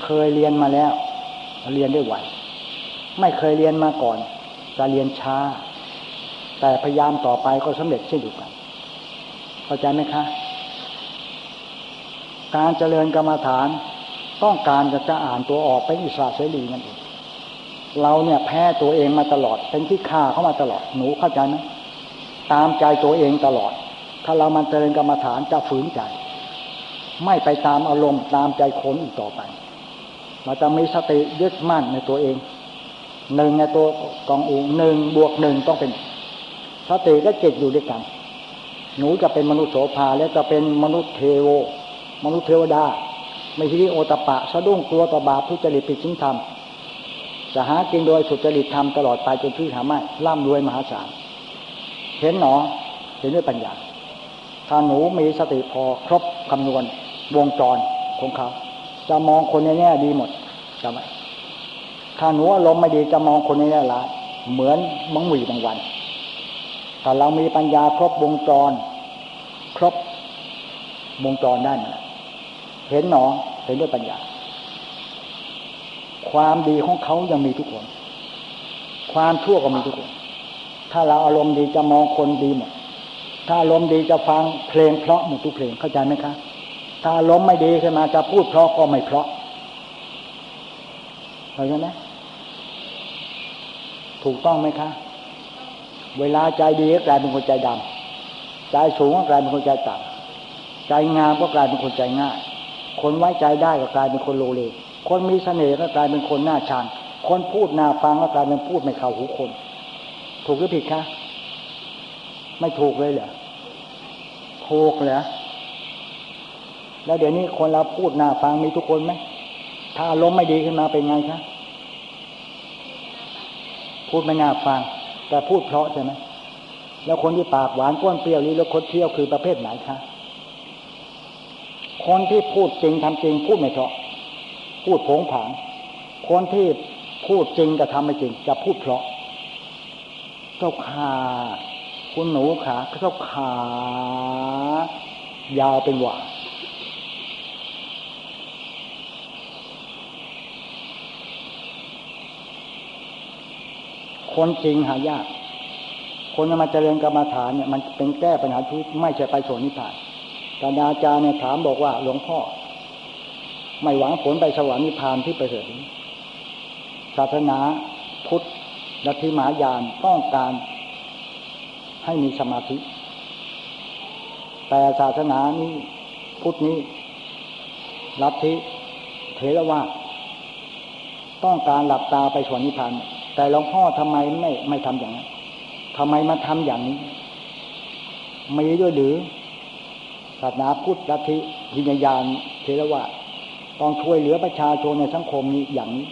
เคยเรียนมาแล้ว เรียนได้ไหว ไม่เคยเรียนมาก่อน จะเรียนช้า แต่พยายามต่อไปก็สำเร็จเช่นเดียวกันเข้าใจไหมคะ การเจริญกรรมฐานต้องการจะจะอ่านตัวออกเป็นอิสระเสรีนั่นเองเราเนี่ยแพ้ตัวเองมาตลอด เป็นที่ฆ่าเข้ามาตลอดหนูเข้าใจไหมตามใจตัวเองตลอด ถ้าเรามันเจริญกรรมฐานจะฝืนใจ ไม่ไปตามอารมณ์ตามใจคนอีกต่อไปเราจะมีสติยึดมั่นในตัวเองหนึ่งในตัวกองอูหนึ่งบวกหนึ่งต้องเป็น สติและจิตอยู่ด้วยกัน หนูจะเป็นมนุษย์โสภาและจะเป็นมนุษย์เทโว มนุษย์เทวดา ไม่ใช่โอตปะสะดุ้งกลัวต่อบาปทุจริตผิดชิงธรรมจะหากินโดยสุจริตธรรมตลอดไปจนที่หาไม่ร่ำรวยมหาศาลเห็นหนอเห็นด้วยปัญญา ถ้าหนูมีสติพอครบคำนวณวงจรของเขา จะมองคนในแง่ดีหมดจำไว้ถ้าหนูอารมณ์ไม่ดีจะมองคนในแง่ร้ายเหมือนมังหวีบางวัน ถ้าเรามีปัญญาครบวงจร ครบวงจรได้มาเห็นหนอเห็นด้วยปัญญา ความดีของเขายังมีทุกคน ความชั่วก็มีทุกคน ถ้าเราอารมณ์ดีจะมองคนดีหมดถ้าอารมณ์ดีจะฟังเพลงเพราะหมดทุกเพลงเข้าใจไหมคะถ้าอารมณ์ไม่ดีขึ้นมาจะพูดเพราะก็ไม่เพราะเข้าใจไหมถูกต้องไหมคะ เวลาใจดีก็กลายเป็นคนใจดำใจสูงก็กลายเป็นคนใจต่ำใจงามก็กลายเป็นคนใจง่าย คนไว้ใจได้ก็กลายเป็นคนโลเล คนมีเสน่ห์ก็กลายเป็นคนหน้าชังคนพูดหน้าฟังก็กลายเป็นพูดไม่เข้าหูคน ถูกหรือผิดคะไม่ถูกเลยเหรอถูกเหรอแล้วเดี๋ยวนี้คนเราพูดหน้าฟังมีทุกคนไหมถ้าอารมณ์ไม่ดีขึ้นมาเป็นไงคะพูดไม่น่าฟัง แต่พูดเพราะใช่ไหมแล้วคนที่ปากหวานก้นเปรี้ยวนี้แล้วคนเที่ยวคือประเภทไหนคะคนที่พูดจริงทำจริง พูดไม่เพราะ พูดผงผางคนที่พูดจริงแต่ทำไม่จริง จะพูดเพราะเจ้าขาคุณหนูขาเจ้าขายาวเป็นหว่า คนจริงหายาก คนมาเจริญกรรมฐานเนี่ยมันเป็นแก้ปัญหาชีวิตไม่ใช่ไปโสนิพานตาอาจารย์เนี่ยถามบอกว่าหลวงพ่อ ไม่หวังผลไปสวรรค์นิพพานที่ไปเถิดศาสนาพุทธลัทธิมหายานต้องการให้มีสมาธิ แต่ศาสนานี้พุทธนี้ลัทธิเทรวาต้องการหลับตาไปสวรรค์นิพพาน แต่หลวงพ่อทำไมไม่ไม่ทำอย่างนั้นทำไมมาทำอย่างนี้ มีด้วยหรือศาสนาพุทธลัทธิวิญญาณเทรวาต้องช่วยเหลือประชาชนในสังคมนี้อย่างนี้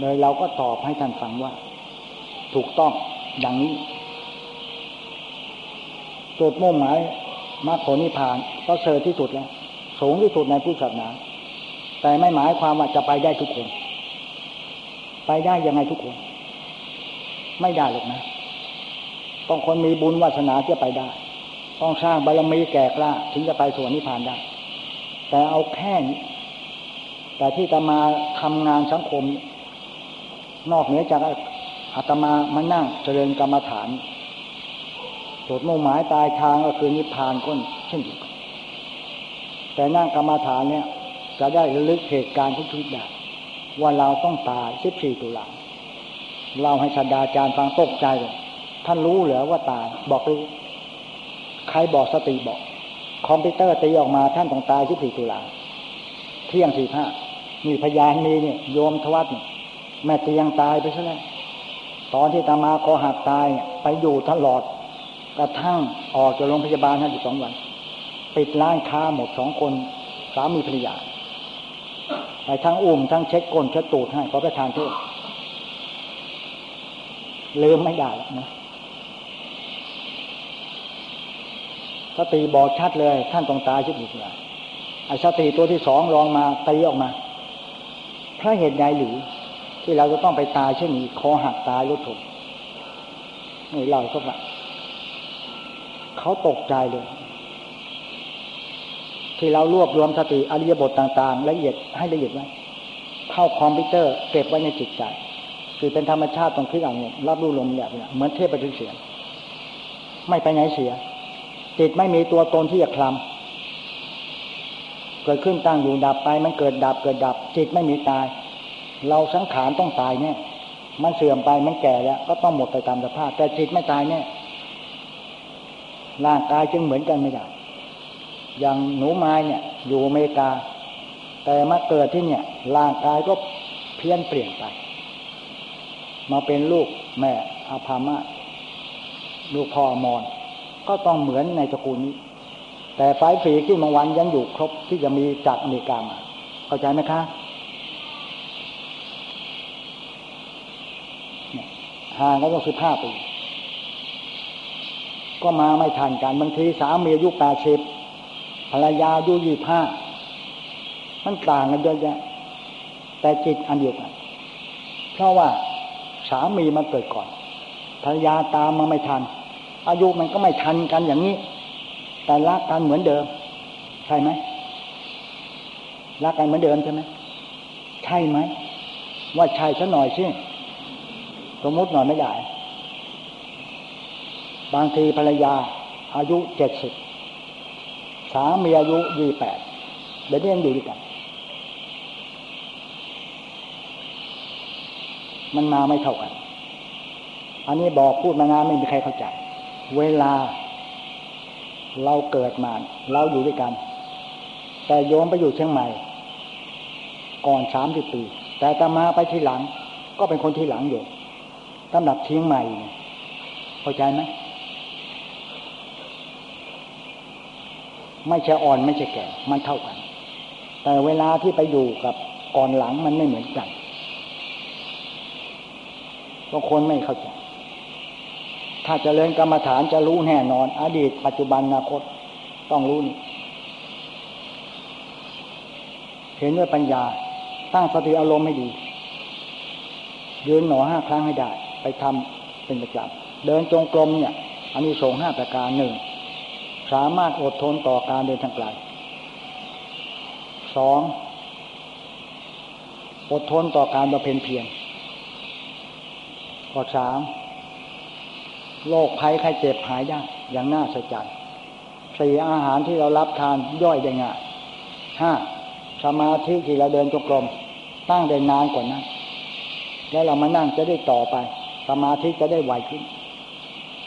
เลยเราก็ตอบให้ท่านฟังว่า ถูกต้องอย่างนี้จุดมุ่งหมายมรรคผลนิพพานก็เสริที่สุดแล้วสูงที่สุดในพุทธศาสนา แต่ไม่หมายความว่าจะไปได้ทุกคน ไปได้ยังไงทุกคน ไม่ได้หรอกนะ ต้องคนมีบุญวาสนาจะไปได้ ต้องสร้างบารมีแก่กล้า ถึงจะไปสวนนิพพานได้ แต่เอาแค่นี้แต่ที่จะมาทำงานสังคม นอกเหนือจากอาตมามานั่งเจริญกรรมฐานจุดมุ่งหมายตายทางก็คือนิพพานก้นเช่นเดียวกันแต่นั่งกรรมฐานเนี่ย จะได้ระลึกเหตุการณ์ทุกทุกอย่าง ว่าเราต้องตายสิบสี่ตุลาเราให้ชาดาจารย์ฟังตกใจเลยท่านรู้เหรอว่าตาย บอกรู้ ใครบอกสติบอก คอมพิวเตอร์ตีออกมาท่านต้องตายสิบสี่ตุลาเที่ยงสี่ห้ามีพยานมีเนี่ยโยมทวัตแม่เตียงตายไปซะแล้วตอนที่ตามาคอหักตายไปอยู่ตลอดกระทั่งออกจากโรงพยาบาลห้าสิบสองวัน ปิดร้านค้าหมดสองคน สามีภรรยา ไปทั้งอุ้มทั้งเช็ดก้นเช็ดตูดให้ขอประทานโทษลืมไม่ได้นะสติบอกชัดเลยท่านต้องตายชีวิตเลยไอ้สติตัวที่สองลองมาตีออกมาพระเหตุใดหรือ ที่เราจะต้องไปตายเช่นนี้คอหักตายรถถกนี่เราก็ว่าเขาตกใจเลย ที่เรารวบรวมสติอริยบทต่างๆ ละเอียดให้ละเอียดไว้เข้าคอมพิวเตอร์เก็บไว้ในจิตใจคือเป็นธรรมชาติตรงที่อย่างนี้รับรู้ลมแบบนี้เหมือนเทพประทุเสียงไม่ไปไหนเสียจิตไม่มีตัวตนที่จะคลำเกิดขึ้นตั้งอยู่ดับไป มันเกิดดับเกิดดับ จิตไม่มีตาย เราสังขารต้องตายเนี่ยมันเสื่อมไปมันแก่แล้ว ก็ต้องหมดไปตามสภาพ แต่จิตไม่ตายเนี่ยร่างกายจึงเหมือนกันไม่ได้ อย่างหนูไม้เนี่ย อยู่อเมริกา แต่มาเกิดที่เนี่ยร่างกายก็เพี้ยนเปลี่ยนไป มาเป็นลูกแม่อาภามะลูกพ่อมอน ก็ต้องเหมือนในตระกูลนี้ แต่ไฟฝีที่มังวันยังอยู่ครบที่จะมีจากอเมริกามาเข้าใจไหมคะห่างก็ต้องสิบห้าปี ก็มาไม่ทันกันบางทีสามีอายุแปดสิบ ภรรยาอายุยี่ห้ามันต่างกันเยอะแยะแต่จิตอันเดียวกัน เพราะว่าสามีมันเกิดก่อน ภรรยาตามมาไม่ทัน อายุมันก็ไม่ทันกันอย่างนี้ แต่รักกันเหมือนเดิม ใช่ไหมรักกันเหมือนเดิมใช่ไหมใช่ไหมว่าใช่ซะหน่อยสิสมมติหน่อยไม่ได้บางทีภรรยาอายุเจ็ดสิบ สามีอายุยี่แปดเดี๋ยวนี้ยังอยู่ด้วยกัน มันมาไม่เท่ากัน อันนี้บอกพูดมานานไม่มีใครเข้าใจ เวลา เราเกิดมา เราอยู่ด้วยกัน แต่โยมไปอยู่เชียงใหม่ ก่อนสามสิบปี แต่ตามาไปทีหลัง ก็เป็นคนที่หลังอยู่ตำหนักเชียงใหม่เข้าใจไหม ไม่ใช่อ่อนไม่ใช่แก่ มันเท่ากัน แต่เวลาที่ไปอยู่กับก่อนหลังมันไม่เหมือนกันบางคนไม่เข้าใจ ถ้าจเจริญกรรมฐานจะรู้แน่นอน อดีต ปัจจุบันอนาคตต้องรู้นี่เห็นด้วยปัญญา ตั้งสติอารมณ์ให้ดี ยืนหนอห้าครั้งให้ได้ ไปทำเป็นประจำเดินจงกรมเนี่ยอันนี้สงห้าประการหนึ่ง สามารถอดทนต่อการเดินทางไกลสองอดทนต่อการบำเพ็ญเพียรข้อสามโรคภัยไข้เจ็บหายได้อย่างน่าสะใจสี่อาหารที่เรารับทานย่อยได้ง่ายห้าสมาธิที่เราเดินจงกรมตั้งได้นานกว่านั้น แล้วเรามานั่งจะได้ต่อไป สมาธิจะได้ไวขึ้น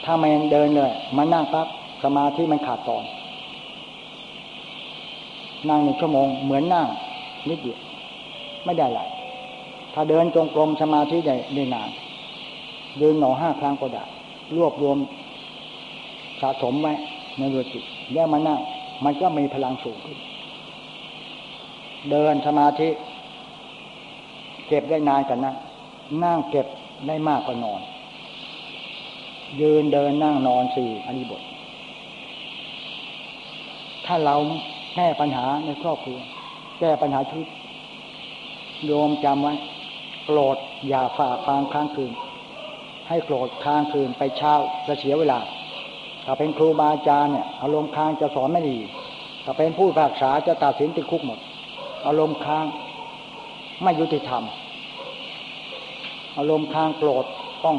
ถ้าไม่เดินเลยมานั่งปั๊บ สมาธิมันขาดตอน นั่งหนึ่งชั่วโมงเหมือนนั่งนิดเดียวไม่ได้หลายถ้าเดินจงกรมสมาธิได้ได้นานเดินหนอห้าครั้งก็ได้รวบรวมสะสมไว้ในดวงจิตแยกมานั่งมันก็มีพลังสูงขึ้น เดินสมาธิ เก็บได้นานกันนะนั่งเก็บได้มากกว่านอน ยืนเดินนั่งนอนสี่อันนี้บท ถ้าเราแก้ปัญหาในครอบครัว แก้ปัญหาชีวิตโยมจำไว้โกรธอย่าฝ่าฟางค้างคืน ให้โกรธค้างคืนไปเช้าจะเสียเวลา ถ้าเป็นครูบาอาจารย์เนี่ยอารมณ์ค้างจะสอนไม่ดีถ้าเป็นผู้ภากษาจะตัดสินติดคุกหมด อารมณ์ค้างไม่ยุติธรรม อารมณ์ค้างโกรธต้อง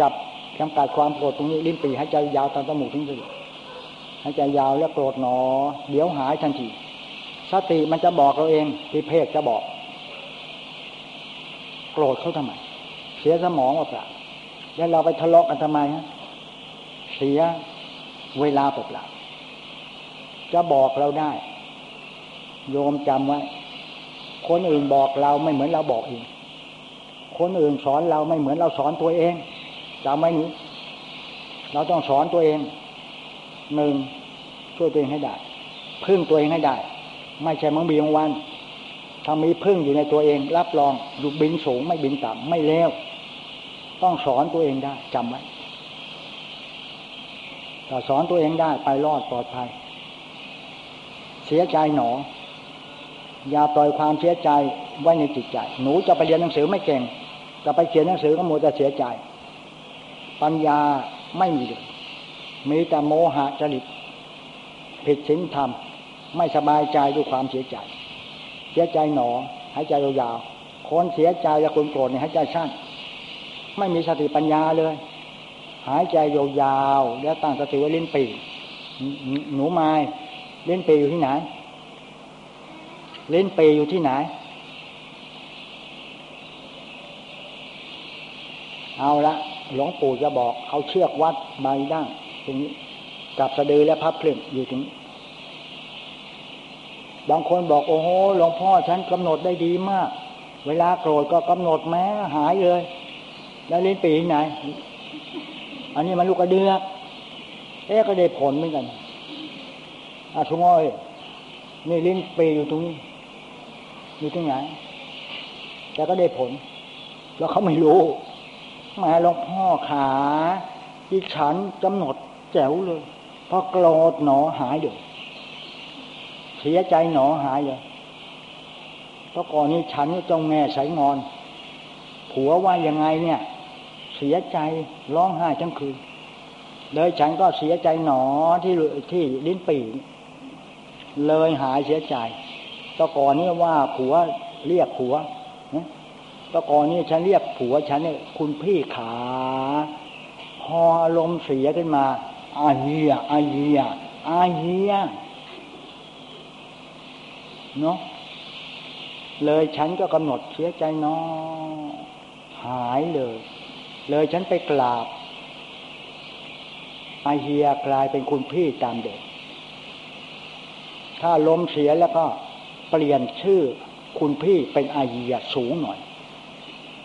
จับจำกัดความโกรธตรงนี้ลิ้นปีให้ใจยาวตามจมูกถึงสติ ให้ใจยาวแล้วโกรธหนอ เดี๋ยวหายทันทีสติมันจะบอกเราเองที่เพศจะบอก โกรธเขาทำไม เสียสมองว่าเปล่าแล้วเราไปทะเลาะกันทำไมฮะเสียเวลาเปล่าจะบอกเราได้ โยมจำไว้ คนอื่นบอกเราไม่เหมือนเราบอกเองคนอื่นสอนเราไม่เหมือนเราสอนตัวเองจำไว้นี้ เราต้องสอนตัวเองหนึ่ง ช่วยตัวเองให้ได้ พึ่งตัวเองให้ได้ ไม่ใช่มังบีงวันถ้ามีพึ่งอยู่ในตัวเอง รับรองอยู่บินสูงไม่บินต่ำไม่เลวต้องสอนตัวเองได้จำไว้ถ้าสอนตัวเองได้ไปรอดปลอดภัย เสียใจหนอ อย่าปล่อยความเสียใจไว้ในจิตใจ หนูจะไปเรียนหนังสือไม่เก่งจะไปเขียนหนังสือก็มัวจะเสียใจ ปัญญาไม่มีเลยมีแต่โมหะจริต ผิดศีลธรรม ไม่สบายใจด้วยความเสียใจ เสียใจหนอหายใจยาวๆคนเสียใจและคนโกรธเนี่ยหายใจสั้นไม่มีสติปัญญาเลย หายใจยาวๆแล้วตั้งสติไว้ลิ้นปีหนูไม้ลิ้นปีอยู่ที่ไหนลิ้นปีอยู่ที่ไหน เอาละหลวงปู่จะบอก เอาเชือกวัดใบดั้งตรงนี้ กับสะดือและพับเพลิงอยู่ตรงนี้บางคนบอกโอ้โหหลวงพ่อฉันกำหนดได้ดีมาก เวลาโกรธก็กำหนดแม้หายเลย แล้วลิ้นปีไหน อันนี้มันลูกกระเดือกเอ๊ก็ได้ผลเหมือนกันอาทุงอ้อยนี่ลิ้นปีอยู่ตรงนี้อยู่ตรงไหนแต่ก็ได้ผล แล้วเขาไม่รู้แม่หลวงพ่อขาที่ฉันกำหนดแจ๋วเลย พอโกรธหนอหายเลยเสียใจหนอหายเลยเพราะก่อนนี้ฉันจงแม่ใส่งอน ผัวว่ายังไงเนี่ย เสียใจร้องไห้ทั้งคืนเลยฉันก็เสียใจหนอที่ที่ลิ้นปีเลยหายเสียใจตะก่อนนี้ว่าผัวเรียกผัวตะก่อนนี้ฉันเรียกผัวฉันเนี่ยคุณพี่ขา พออารมณ์เสียขึ้นมา อาเฮียอาเฮียอาเฮียเนาะเลยฉันก็กำหนดเสียใจเน้อหายเลย เลยฉันไปกราบอาเฮียกลายเป็นคุณพี่ตามเด็ก ถ้าล้มเสียแล้วก็เปลี่ยนชื่อคุณพี่เป็นอาเฮียสูงหน่อย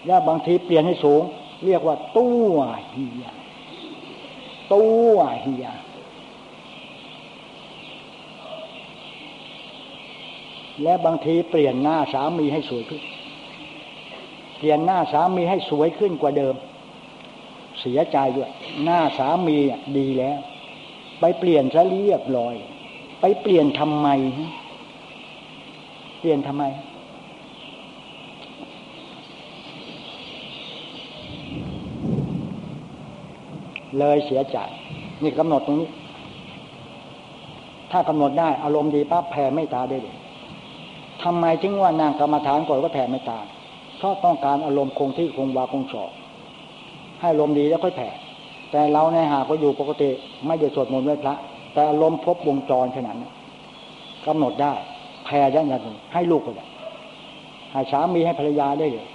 แล้วบางทีเปลี่ยนให้สูง เรียกว่าตู้เฮีย ตู้เฮียและบางทีเปลี่ยนหน้าสามีให้สวยขึ้น เปลี่ยนหน้าสามีให้สวยขึ้นกว่าเดิม เสียใจด้วย หน้าสามีดีแล้ว ไปเปลี่ยนซะเรียบร้อย ไปเปลี่ยนทำไม เปลี่ยนทำไม เลยเสียใจนี่กำหนดตรงนี้ ถ้ากำหนดได้อารมณ์ดีปั๊บแผ่ไม่ตาได้เลยทำไมจึงว่านางกรรมฐานก่อนว่าแผ่ไม่ตาเพราะต้องการอารมณ์คงที่คงวาคงสอบให้อารมณ์ดีแล้วค่อยแผ่ แต่เราในหากว่าอยู่ปกติ ไม่ได้สวดมนต์ไหว้พระ แต่อารมณ์พบวงจรขนาดนั้นกำหนดได้ แผ่ได้ยังไงให้ลูกก็ได้ให้สามีให้ภรรยาได้เลย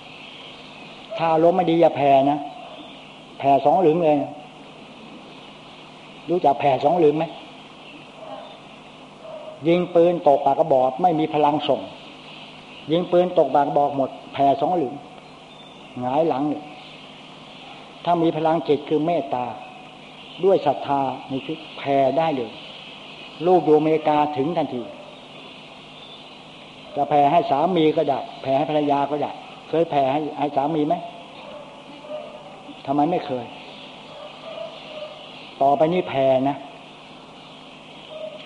ถ้าอารมณ์ไม่ดีอย่าแผ่นะ แผ่สองหลึงเลย รู้จักแผ่สองลึงไหมยิงปืนตกปากกระบอกไม่มีพลังส่ง ยิงปืนตกปากกระบอกหมด แผ่สองหลุมหงายหลังเนี่ยถ้ามีพลังจิตคือเมตตา ด้วยศรัทธาในชีวิตแผ่ได้เลย ลูกอยู่อเมริกาถึงทันที จะแผ่ให้สามีก็ได้แผ่ให้ภรรยาก็ได้เคยแผ่ให้ให้สามีไหมทำไมไม่เคย ต่อไปนี้แผ่นะ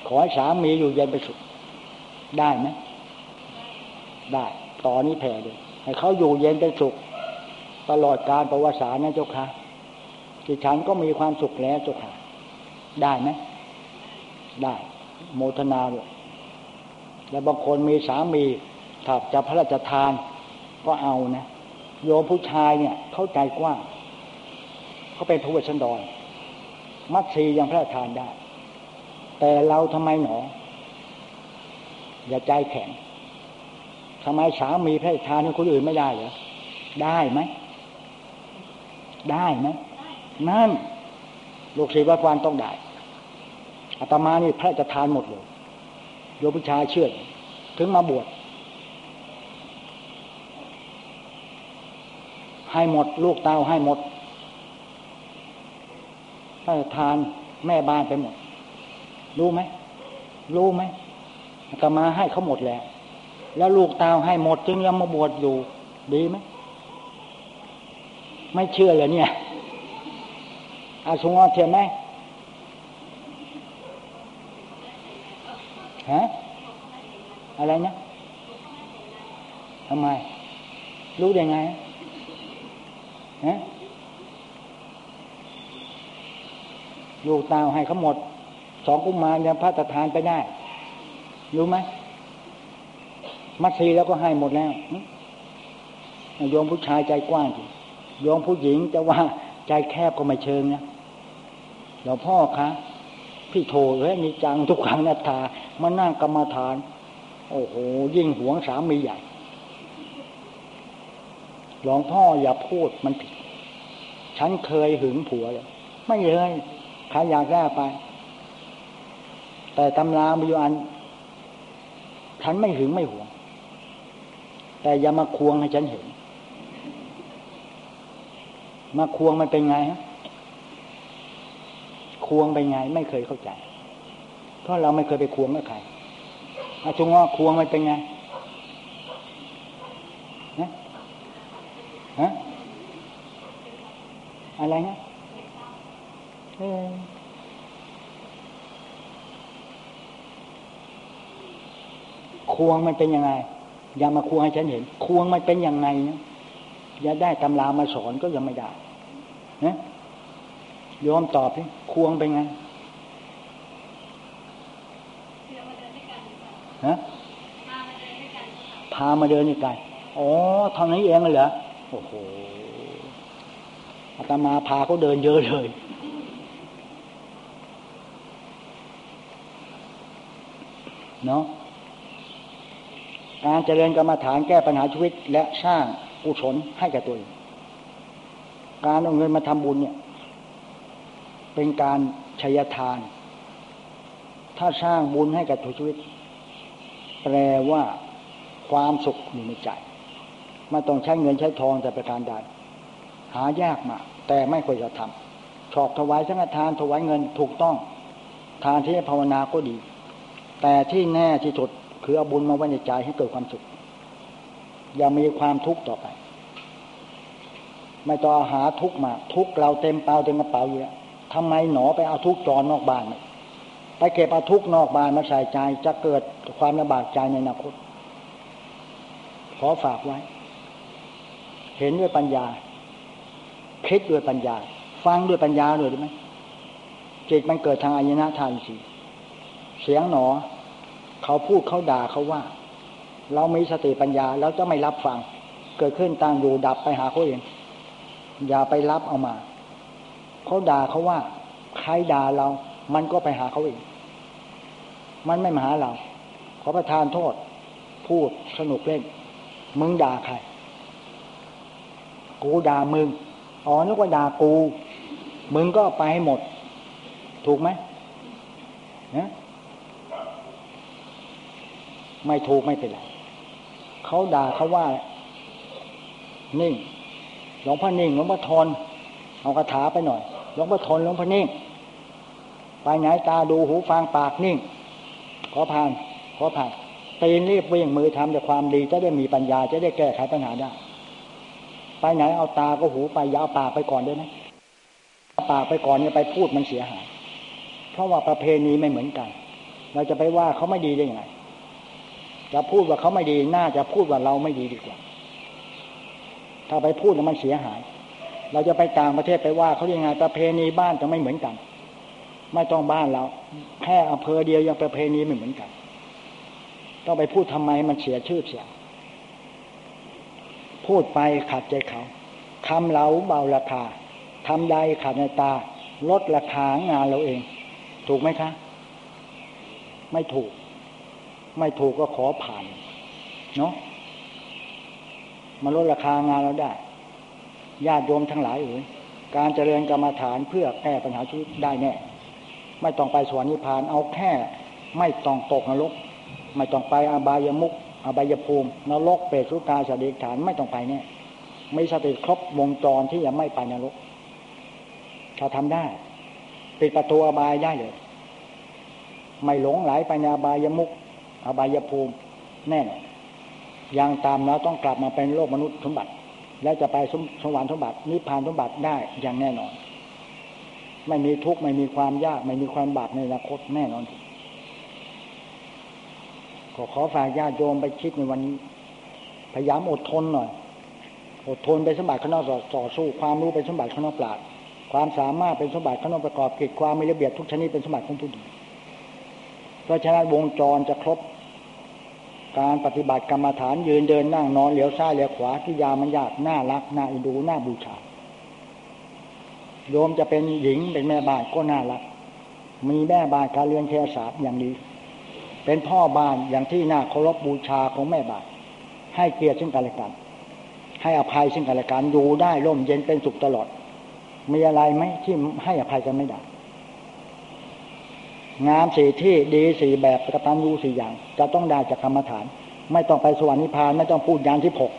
ขอให้สามีอยู่เย็นไปสุดได้ไหมได้ต่อนนี้แผ่เลยให้เขาอยู่เย็นเป็นสุข ตลอดการประวัติศาสตร์นะเจ้าค่ะที่ฉันก็มีความสุขแล้วเจ้าค่ะ ได้ไหมได้ โมทนาเลยแล้วบางคนมีสามีถ้าจะพระราชทานก็เอานะ โยมผู้ชายเนี่ย เข้าใจกว้างเขาเป็นพระเวชชันดร มัดซียังพระทานได้ แต่เราทำไมหนอ อย่าใจแข็งทำไมสามีพระทานให้คนอื่นไม่ได้เหรอได้ไหมได้ไหมนั่นลูกศิษย์วัดวานต้องได้อาตมานี่พระราชทานหมดเลยโยมผู้ชายเชื่อถึงมาบวชให้หมด ลูกเตาให้หมด พระราทานแม่บ้านไปหมด รู้ไหมรู้ไหมอาตมาให้เขาหมดแล้ว แล้วลูกตาให้หมดจึงยังมาบวชอยู่ ดีไหมไม่เชื่อเลยเนี่ยอาสงอเทียนไหมฮะอะไรนะทำไม รู้ได้ไงฮะ ลูกตาวให้เขาหมด สองกุมารยังพระตทานไปได้ รู้ไหมมัดซีแล้วก็ให้หมดแล้วโยมผู้ชายใจกว้างจริงโยมผู้หญิงจะว่าใจแคบก็ไม่เชิงนะหลวงพ่อคะพี่โทเฮ้ยมีจังทุกครั้งนัตตามานั่งกรรมฐาน โอ้โห ยิ่งหวงสามีใหญ่หลวงพ่ออย่าพูดมันผิด ฉันเคยหึงผัวเลย ไม่เลย ใครอยากได้ไป แต่ตำรามีอยู่อัน ฉันไม่หึงไม่หวง แต่อย่ามาควงให้ฉันเห็น มาควงมันเป็นไงฮะควงไปไง ไม่เคยเข้าใจ เพราะเราไม่เคยไปควงกับใครอาจงว่าควงมันเป็นไงฮะฮะอะไรนะ ควงมันเป็นยังไง อย่ามาควงให้ฉันเห็น ควงมันเป็นยังไงนะอย่าได้ตำรามาสอนก็ยังไม่ได้นะยอมตอบสิควงเป็นไงฮะพามาเดินนี่ไกลอ๋อทำนี้เองเหรอโอ้โหอาตมาพาเขาเดินเยอะเลย เนาะการเจริญกรรมฐานแก้ปัญหาชีวิต และสร้างกุศลให้แก่ตัวเองการเอาเงินมาทำบุญเนี่ย เป็นการชัยทาน ถ้าสร้างบุญให้กับตัวชีวิต แปลว่าความสุขอยู่ในใจไม่ต้องใช้เงินใช้ทองแต่ประการใดหายากมากแต่ไม่ควรจะทำชอบถวายสังฆทานถวายเงินถูกต้อง ทานที่ภาวนาก็ดี แต่ที่แน่ที่สุดคือเอาบุญมาไว้ในใจให้เกิดความสุข อย่ามีความทุกข์ต่อไป ไม่ต้องหาทุกข์มา ทุกข์เราเต็มเปล่าเต็มกระเป๋าอยู่แล้วทำไมหนอไปเอาทุกข์จอนนอกบ้านไปเก็บเอาทุกข์นอกบ้านมาใส่ใจจะเกิดความลำบากใจในอนาคตขอฝากไว้ เห็นด้วยปัญญาคิดด้วยปัญญา ฟังด้วยปัญญาด้วยได้ไหมจิตมันเกิดทางอายนะทานสี เสียงหนอ เขาพูดเขาด่าเขาว่า เรามีสติปัญญาแล้วจะไม่รับฟัง เกิดขึ้นตั้งอยู่ดับไปหาเขาเองอย่าไปรับเอามาเขาด่าเขาว่า ใครด่าเรา มันก็ไปหาเขาเองมันไม่มาหาเรา ขอประทานโทษ พูดสนุกเล่น มึงด่าใคร กูด่ามึง อ๋อนึกว่าด่ากู มึงก็ไปให้หมด ถูกไหมนะ ไม่ถูกไม่เป็นไรเขาด่าเขาว่า นิ่งหลวงพ่อนิ่งหลวงพ่อทนเอาคาถาไปหน่อยหลวงพ่อทนหลวงพ่อนิ่งไปไหนตาดูหูฟังปากนิ่ง ขอผ่าน ขอผ่านตีนรีบวิ่งมือทำแต่ความดีจะได้มีปัญญาจะได้แก้ไขปัญหาได้ไปไหนเอาตาก็หูไปยาวปากไปก่อนได้ไหมปากไปก่อนเนี่ยไปพูดมันเสียหายเพราะว่าประเพณีไม่เหมือนกัน เราจะไปว่าเขาไม่ดีได้ยังไง จะพูดว่าเขาไม่ดี น่าจะพูดว่าเราไม่ดีดีกว่า ถ้าไปพูดแล้วมันเสียหาย เราจะไปต่างประเทศไปว่าเขายังไงประเพณีบ้านจะไม่เหมือนกัน ไม่ต้องบ้านเราแค่อำเภอเดียวยังประเพณีไม่เหมือนกัน ต้องไปพูดทำไมมันเสียชื่อเสียงพูดไปขัดใจเขาคำเราเบาราคาทำใดขาดในตา ลดราคางานเราเอง ถูกไหมคะ ไม่ถูก ไม่ถูกก็ขอผ่าน เนาะมาลดราคางานเราได้ ญาติโยมทั้งหลายเอ๋ยการเจริญกรรมฐานเพื่อแก้ปัญหาชีวิตได้แน่ ไม่ต้องไปสวรรค์นิพพาน เอาแค่ไม่ต้องตกนรก ไม่ต้องไปอบายมุกอบายภูมิ นรกเปรตสุกาสเดกฐานไม่ต้องไปแน่ไม่สติครบวงจรที่จะไม่ไปนรก ถ้าทำได้ปิดประตูอบายได้เลย ไม่หลงไหลไปในอบายมุก อบายภูมิแน่นอนยังตามแล้วต้องกลับมาเป็นโลกมนุษย์สมบัติ และจะไปสวรรค์สมบัตินิพพานสมบัติได้อย่างแน่นอน ไม่มีทุกข์ไม่มีความยาก ไม่มีความบาปในอนาคตแน่นอนขอขอฝากญาติโยมไปคิดในวันนี้ พยายามอดทนหน่อย อดทนเป็นสมบัติข้างนอกต่อสู้ ความรู้เป็นสมบัติข้างนอกปราดความสามารถเป็นสมบัติข้างนอกประกอบกิจความมีระเบียบทุกชนิดเป็นสมบัติของผู้ดี ราะฉะนั้นวงจรจะครบ การปฏิบัติกรรมฐานยืนเดินนั่งนอนเหลียวซ้ายเหลียวขวาที่ยามันยากน่ารักน่าดูน่าบูชาโยมจะเป็นหญิงเป็นแม่บ้านก็น่ารัก มีแม่บ้านการเรียนเทศาสตร์อย่างดีเป็นพ่อบ้านอย่างที่น่าเคารพบูชาของแม่บ้าน ให้เกียรติซึ่งกันและกัน ให้อภัยซึ่งกันและกันอยู่ได้ร่มเย็นเป็นสุขตลอด มีอะไรไหมที่ให้อภัยกันไม่ได้ งามสี่ที่ดีสี่แบบกระตันยูสี่อย่าง จะต้องได้จากกรรมฐาน ไม่ต้องไปสวรรค์นิพพานไม่ต้องพูดยานที่หก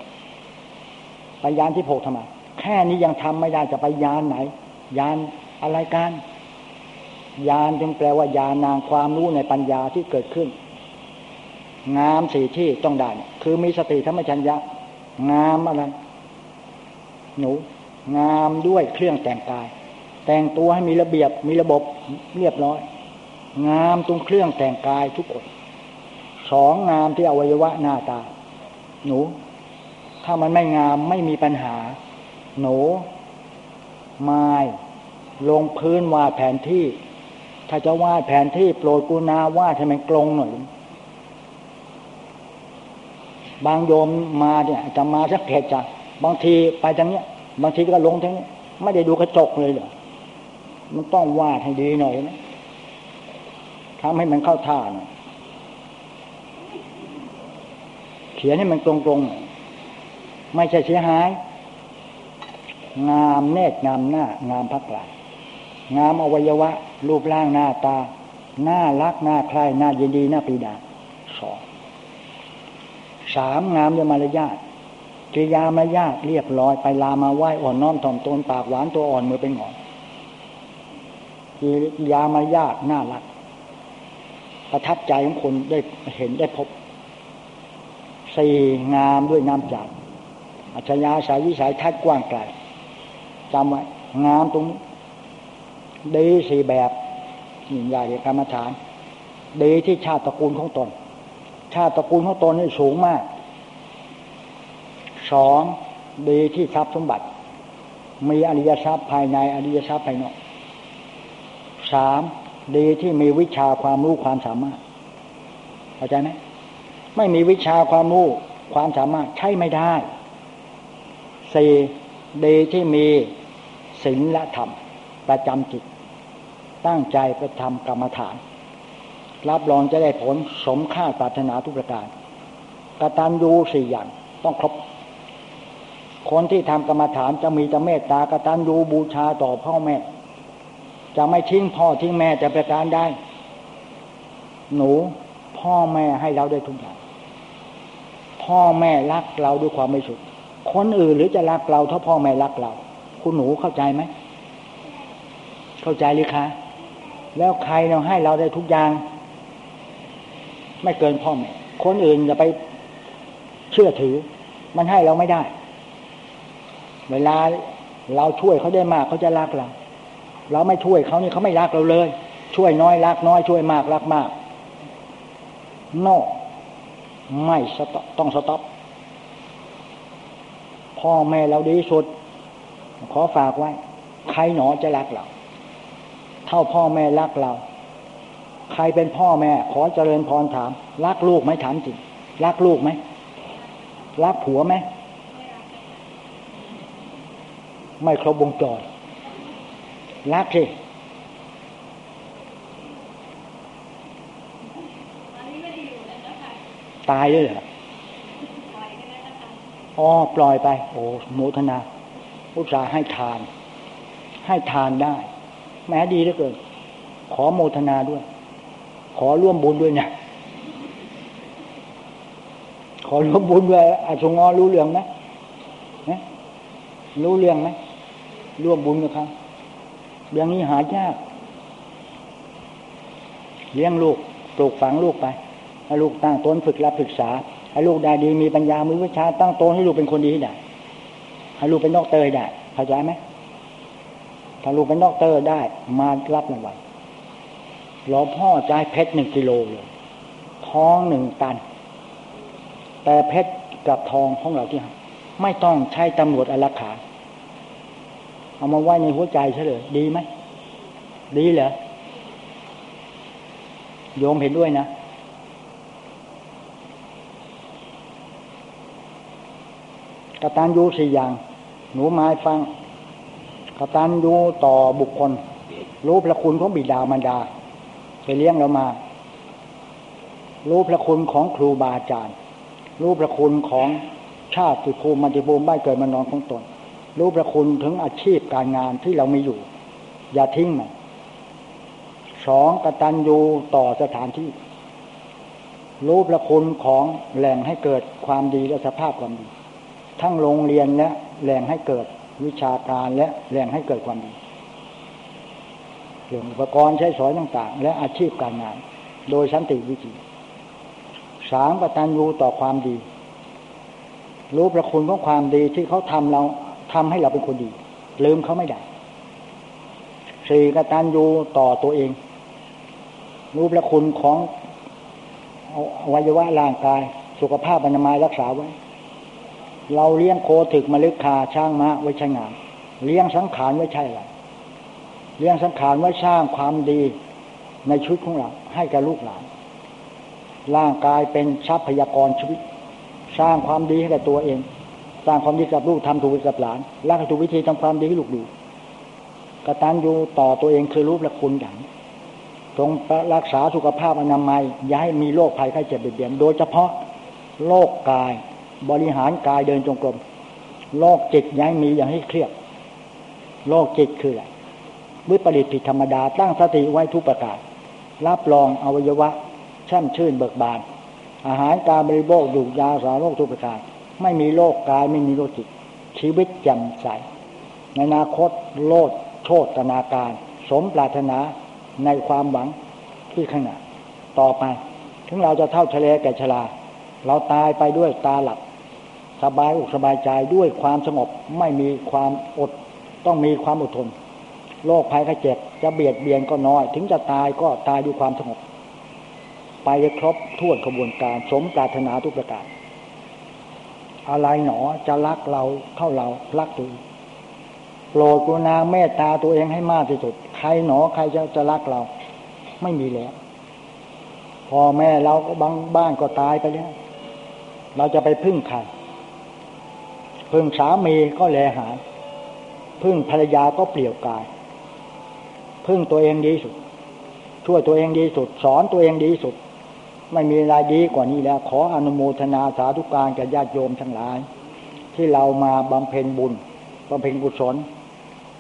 ไปยานที่หกทำไมแค่นี้ยังทำไม่ได้จะไปยานไหน ยานอะไรกันญาณจึงแปลว่าญาณนางความรู้ในปัญญาที่เกิดขึ้น งามสี่ที่ต้องได้ คือมีสติธรรมชัญญะ งามอะไร หนู งามด้วยเครื่องแต่งกาย แต่งตัวให้มีระเบียบมีระบบเรียบร้อย งามตรงเครื่องแต่งกายทุกคนสองงามที่อวัยวะหน้าตา หนู ถ้ามันไม่งามไม่มีปัญหา หนูไม้ลงพื้นวาดแผนที่ ถ้าจะวาดแผนที่โปรดกุณาวาดให้มันกลงหน่อย บางโยมมาเนี่ยจะมาสักเหตุจ้ะบางทีไปทางเนี้ย บางทีก็ลงทางนี้ ไม่ได้ดูกระจกเลยเหรอมันต้องวาดให้ดีหน่อยนะ ทำให้มันเข้าท่าน่ยเขียนให้มันตรงๆ ไม่ใช่เสียหาย งามเนตรงามหน้า งามพักหลายงามอวัยวะ รูปร่างหน้าตา หน้ารักหน้าใครหน้ายินดีหน้าปีดาสองสามงามยมารยาทกิยามารยาทเรียบร้อยไปลามาไหว้อ่อนน้อมถ่อมตนปากหวานตัวอ่อนมือเป็นหงอนกิยามารยาทน่ารัก ประทับใจของคนได้เห็นได้พบสี่งามด้วยน้ำจัดอัจฉริยะสายวิสัยทัศน์กว้างไกลจำไว้งามตรงดีสี่แบบนี่ใหญ่กรรมฐาน ดีที่ชาติตระกูลของตน ชาติตระกูลของตนนี่สูงมากสองดีที่ทรัพย์สมบัติ มีอริยทรัพย์ภายในอริยทรัพย์ภายนอกสาม ดีที่มีวิชาความรู้ความสามารถเข้าใจไหมไม่มีวิชาความรู้ความสามารถใช่ไม่ได้สี่ดีที่มีศีลธรรม ประจำจิต ตั้งใจไปทำกรรมฐาน รับรองจะได้ผลสมค่าปรารถนาทุกประการกตัญญูสี่อย่างต้องครบ คนที่ทำกรรมฐานจะมีจะเมตตากตัญญูบูชาต่อพ่อแม่ จะไม่ทิ้งพ่อทิ้งแม่จะประการได้ หนูพ่อแม่ให้เราได้ทุกอย่าง พ่อแม่รักเราด้วยความไม่สุด คนอื่นหรือจะรักเราเท่าพ่อแม่รักเรา คุณหนูเข้าใจไหม เข้าใจหรือคะแล้วใครเราให้เราได้ทุกอย่าง ไม่เกินพ่อแม่ คนอื่นจะไปเชื่อถือ มันให้เราไม่ได้ เวลาเราช่วยเขาได้มากเขาจะรักเรา เราไม่ช่วยเขานี่เขาไม่รักเราเลย ช่วยน้อยรักน้อยช่วยมากรักมากโนไม่สตต้องสต็อปพ่อแม่เราดีสุด ขอฝากไว้ ใครหนอจะรักเรา เท่าพ่อแม่รักเรา ใครเป็นพ่อแม่ ขอเจริญพรถาม รักลูกไหมถามจริงรักลูกไหมรักผัวไหมไม่ครบวงจร รักสิตายด้วยเหรออ๋อปล่อยไป โอ้โมทนา อุตสาให้ทาน ให้ทานได้ แม้ดีเหลือเกิน ขอโมทนาด้วย ขอร่วมบุญด้วยนะขอร่วมบุญด้วยอาชงอรู้เรื่องไหมนะรู้เรื่องไหมร่วมบุญกับเขา อย่างนี้หายาก เลี้ยงลูกปลูกฝังลูกไปให้ลูกตั้งตนฝึกรับศึกษาให้ลูกได้ดีมีปัญญามือวิชา ตั้งตนให้ลูกเป็นคนดีได้ให้ลูกเป็นนอกเตยได้เข้าใจไหมถ้าลูกเป็นนอกเตอร์ได้ มารับรางวัลหลวงพ่อจ่ายเพชรหนึ่งกิโลเลยท้องหนึ่งตัน แต่เพชรกับทองของเราที่ไม่ต้องใช้ตำรวจอารักขา เอามาไว้ในหัวใจเฉลยดีไหมดีเหรอโยมเห็นด้วยนะกตัญญูสี่อย่าง หนูไม้ฟังกตัญญูต่อบุคคล รู้พระคุณของบิดามารดาไปเลี้ยงเรามา รู้พระคุณของครูบาอาจารย์ รู้พระคุณของชาติภูมิมันติภูมิบ้านเกิดมานอนของตน รู้พระคุณถึงอาชีพการงานที่เรามีอยู่ อย่าทิ้งมันสองกตัญญูต่อสถานที่ รู้พระคุณของแหล่งให้เกิดความดีและสภาพความดี ทั้งโรงเรียนและแหล่งให้เกิดวิชาการและแหล่งให้เกิดความดีเรื่องอุปกรณ์ใช้สอยต่างๆ และอาชีพการงาน โดยสันติวิธีสามกตัญญูต่อความดี รู้ประคุณของความดีที่เขาทำเรา ทำให้เราเป็นคนดี ลืมเขาไม่ได้สี่กตัญญูต่อตัวเอง รูประคุณของอวัยวะร่างกาย สุขภาพอนามัยรักษาไว้ เราเลี้ยงโคถึกมลึกคาช่างม้าไว้ใช้งาน เลี้ยงสังขารไว้ใช่ไรเลี้ยงสังขารไว้สร้างความดีในชุดของเราให้กับลูกหลาน ร่างกายเป็นทรัพยากรชีวิต สร้างความดีให้กับตัวเอง สร้างความดีกับลูกทำถูกกับหลานรักถูกวิธีทำความดีให้ลูกดูกระตันอยู่ต่อตัวเองคือรู้ละคุณอย่างตรงรักษาสุขภาพอนามัยย้ายมีโรคภัยไข้เจ็บเบียดโดยเฉพาะโรคกาย บริหารกายเดินจงกรมโรคจิตย้ายมีอย่างให้เครียดโรคจิตคืออะไรวิปริตผิดธรรมดาตั้งสติไว้ทุกประการรับรองอวัยวะแช่มชื่นเบิกบาน อาหารการบริโภคอยู่ยาสาโรคทุกประการ ไม่มีโรคกายไม่มีโรคจิต ชีวิตแจ่มใส ในอนาคตโลดโชตนาการ สมปรารถนาในความหวังที่ข้างหน้าต่อไป ถึงเราจะเท่าทะเลแก่ชราเราตายไปด้วยตาหลับ สบายอกสบายใจด้วยความสงบไม่มีความอด ต้องมีความอดทนโรคภัยไข้เจ็บจะเบียดเบียนก็น้อย ถึงจะตายก็ตายด้วยความสงบ ไปครบทั่วกระบวนการสมปรารถนาทุกประการ อะไรหนอจะรักเราเข้าเรารักตัวโปรดกรุณาเมตตาตัวเองให้มากที่สุด ใครหนอใครจะจะรักเรา ไม่มีแล้วพ่อแม่เราก็บางบ้านก็ตายไปแล้วเราจะไปพึ่งใครพึ่งสามีก็แลหายพึ่งภรรยาก็เปลี่ยวกาย พึ่งตัวเองดีสุด ช่วยตัวเองดีสุด สอนตัวเองดีสุด ไม่มีอะไรดีกว่านี้แล้ว ขออนุโมทนาสาธุการกับญาติโยมทั้งหลาย ที่เรามาบำเพ็ญบุญบำเพ็ญกุศล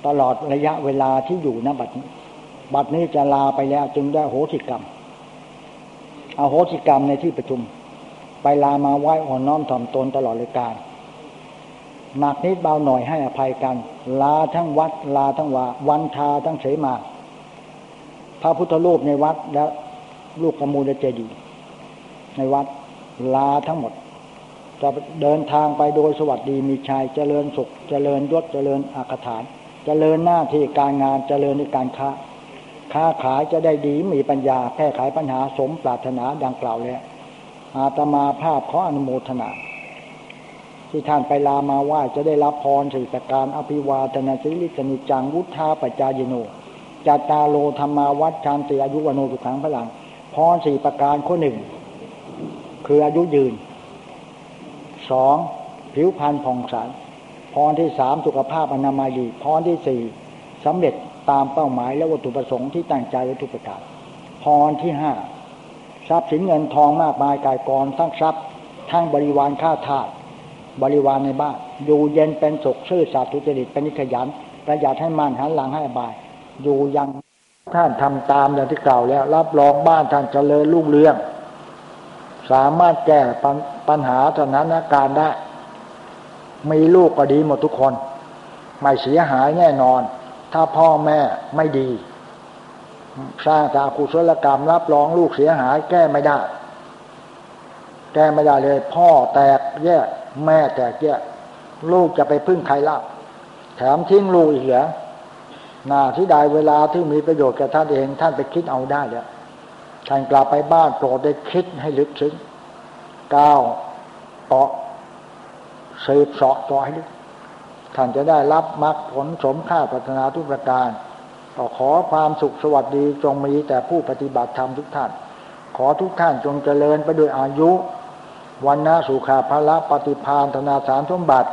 ตลอดระยะเวลาที่อยู่ณบัดนี้ บัดนี้จะลาไปแล้วจึงได้โหสิกรรมเอาโหสิกรรมในที่ประชุม ไปลามาไหว้อ่อนน้อมถ่อมตนตลอดเลยการหนักนิดเบาหน่อยให้อภัยกัน ลาทั้งวัด ลาทั้งวาวันทาทั้งเสมา พระพุทธรูปในวัดและลูกกมูลเจดี ในวัดลาทั้งหมด จะเดินทางไปโดยสวัสดีมีชัยเจริญสุข เจริญยศเจริญอาคฐาน เจริญหน้าที่การงานเจริญในการค้า ค้าขายจะได้ดีมีปัญญาแก้ไขปัญหาสมปรารถนาดังกล่าวแล้วอาตมาภาพขออนุโมทนาที่ท่านไปลามาว่าจะได้รับพรสี่ประการอภิวาทนาสิริสนิจังวุฒาปัจจายโนจัตตาโลธรรมาวัดชานติอายุวโนสุขังพลังพรสี่ประการข้อหนึ่ง คืออายุยืนสองผิวพรรณผ่องใสพรที่สามสุขภาพอนามัยดีพรที่สี่สำเร็จตามเป้าหมายและวัตถุประสงค์ที่ตั้งใจไว้ทุกประการพรที่ห้าทรัพย์สินเงินทองมากมายกายกรทั้งทรัพย์ทั้งบริวารข้าทาสบริวารในบ้าน อยู่เย็นเป็นสุขชื่อสัตว์ทุจริตเป็นนิขยัน ประหยัดให้มันหันหลังให้บาย อยู่ยังท่านทำตามอย่างที่กล่าวแล้ว รับรองบ้านท่านเจริญรุ่งเรือง สามารถแก้ปัญหาสถานการณ์ได้ มีลูกก็ดีหมดทุกคน ไม่เสียหายแน่นอน ถ้าพ่อแม่ไม่ดี สร้างจากกุศลกรรมรับรองลูกเสียหายแก้ไม่ได้ แก้ไม่ได้เลย พ่อแตกแยกแม่แตกแยกลูกจะไปพึ่งใครล่ะแถมทิ้งลูกอีกเหรอนาที่ใดเวลาที่มีประโยชน์แก่ท่านเอง ท่านไปคิดเอาได้แล้ว ท่านกลับไปบ้านโปรดได้คิดให้ลึกซึ้งก้าวเปาะสืบสาะต่อให้ลึกท่านจะได้รับมรรคผลสมค่าพัฒนาทุกประการก็ขอความสุขสวัสดีจงมีแต่ผู้ปฏิบัติธรรมทุกท่าน ขอทุกท่านจงเจริญไปด้วยอายุ วันนาสุขาภละปฏิพานธนาสารสมบัติ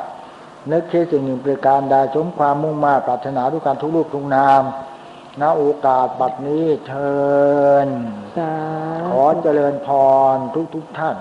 นึกคิดสิ่งหนึ่งประการใดสมความมุ่งมาปรารถนาทุกการทุกรูปทุกนาม ณโอกาสบัดนี้เชิญขอเจริญพรทุกทุกท่าน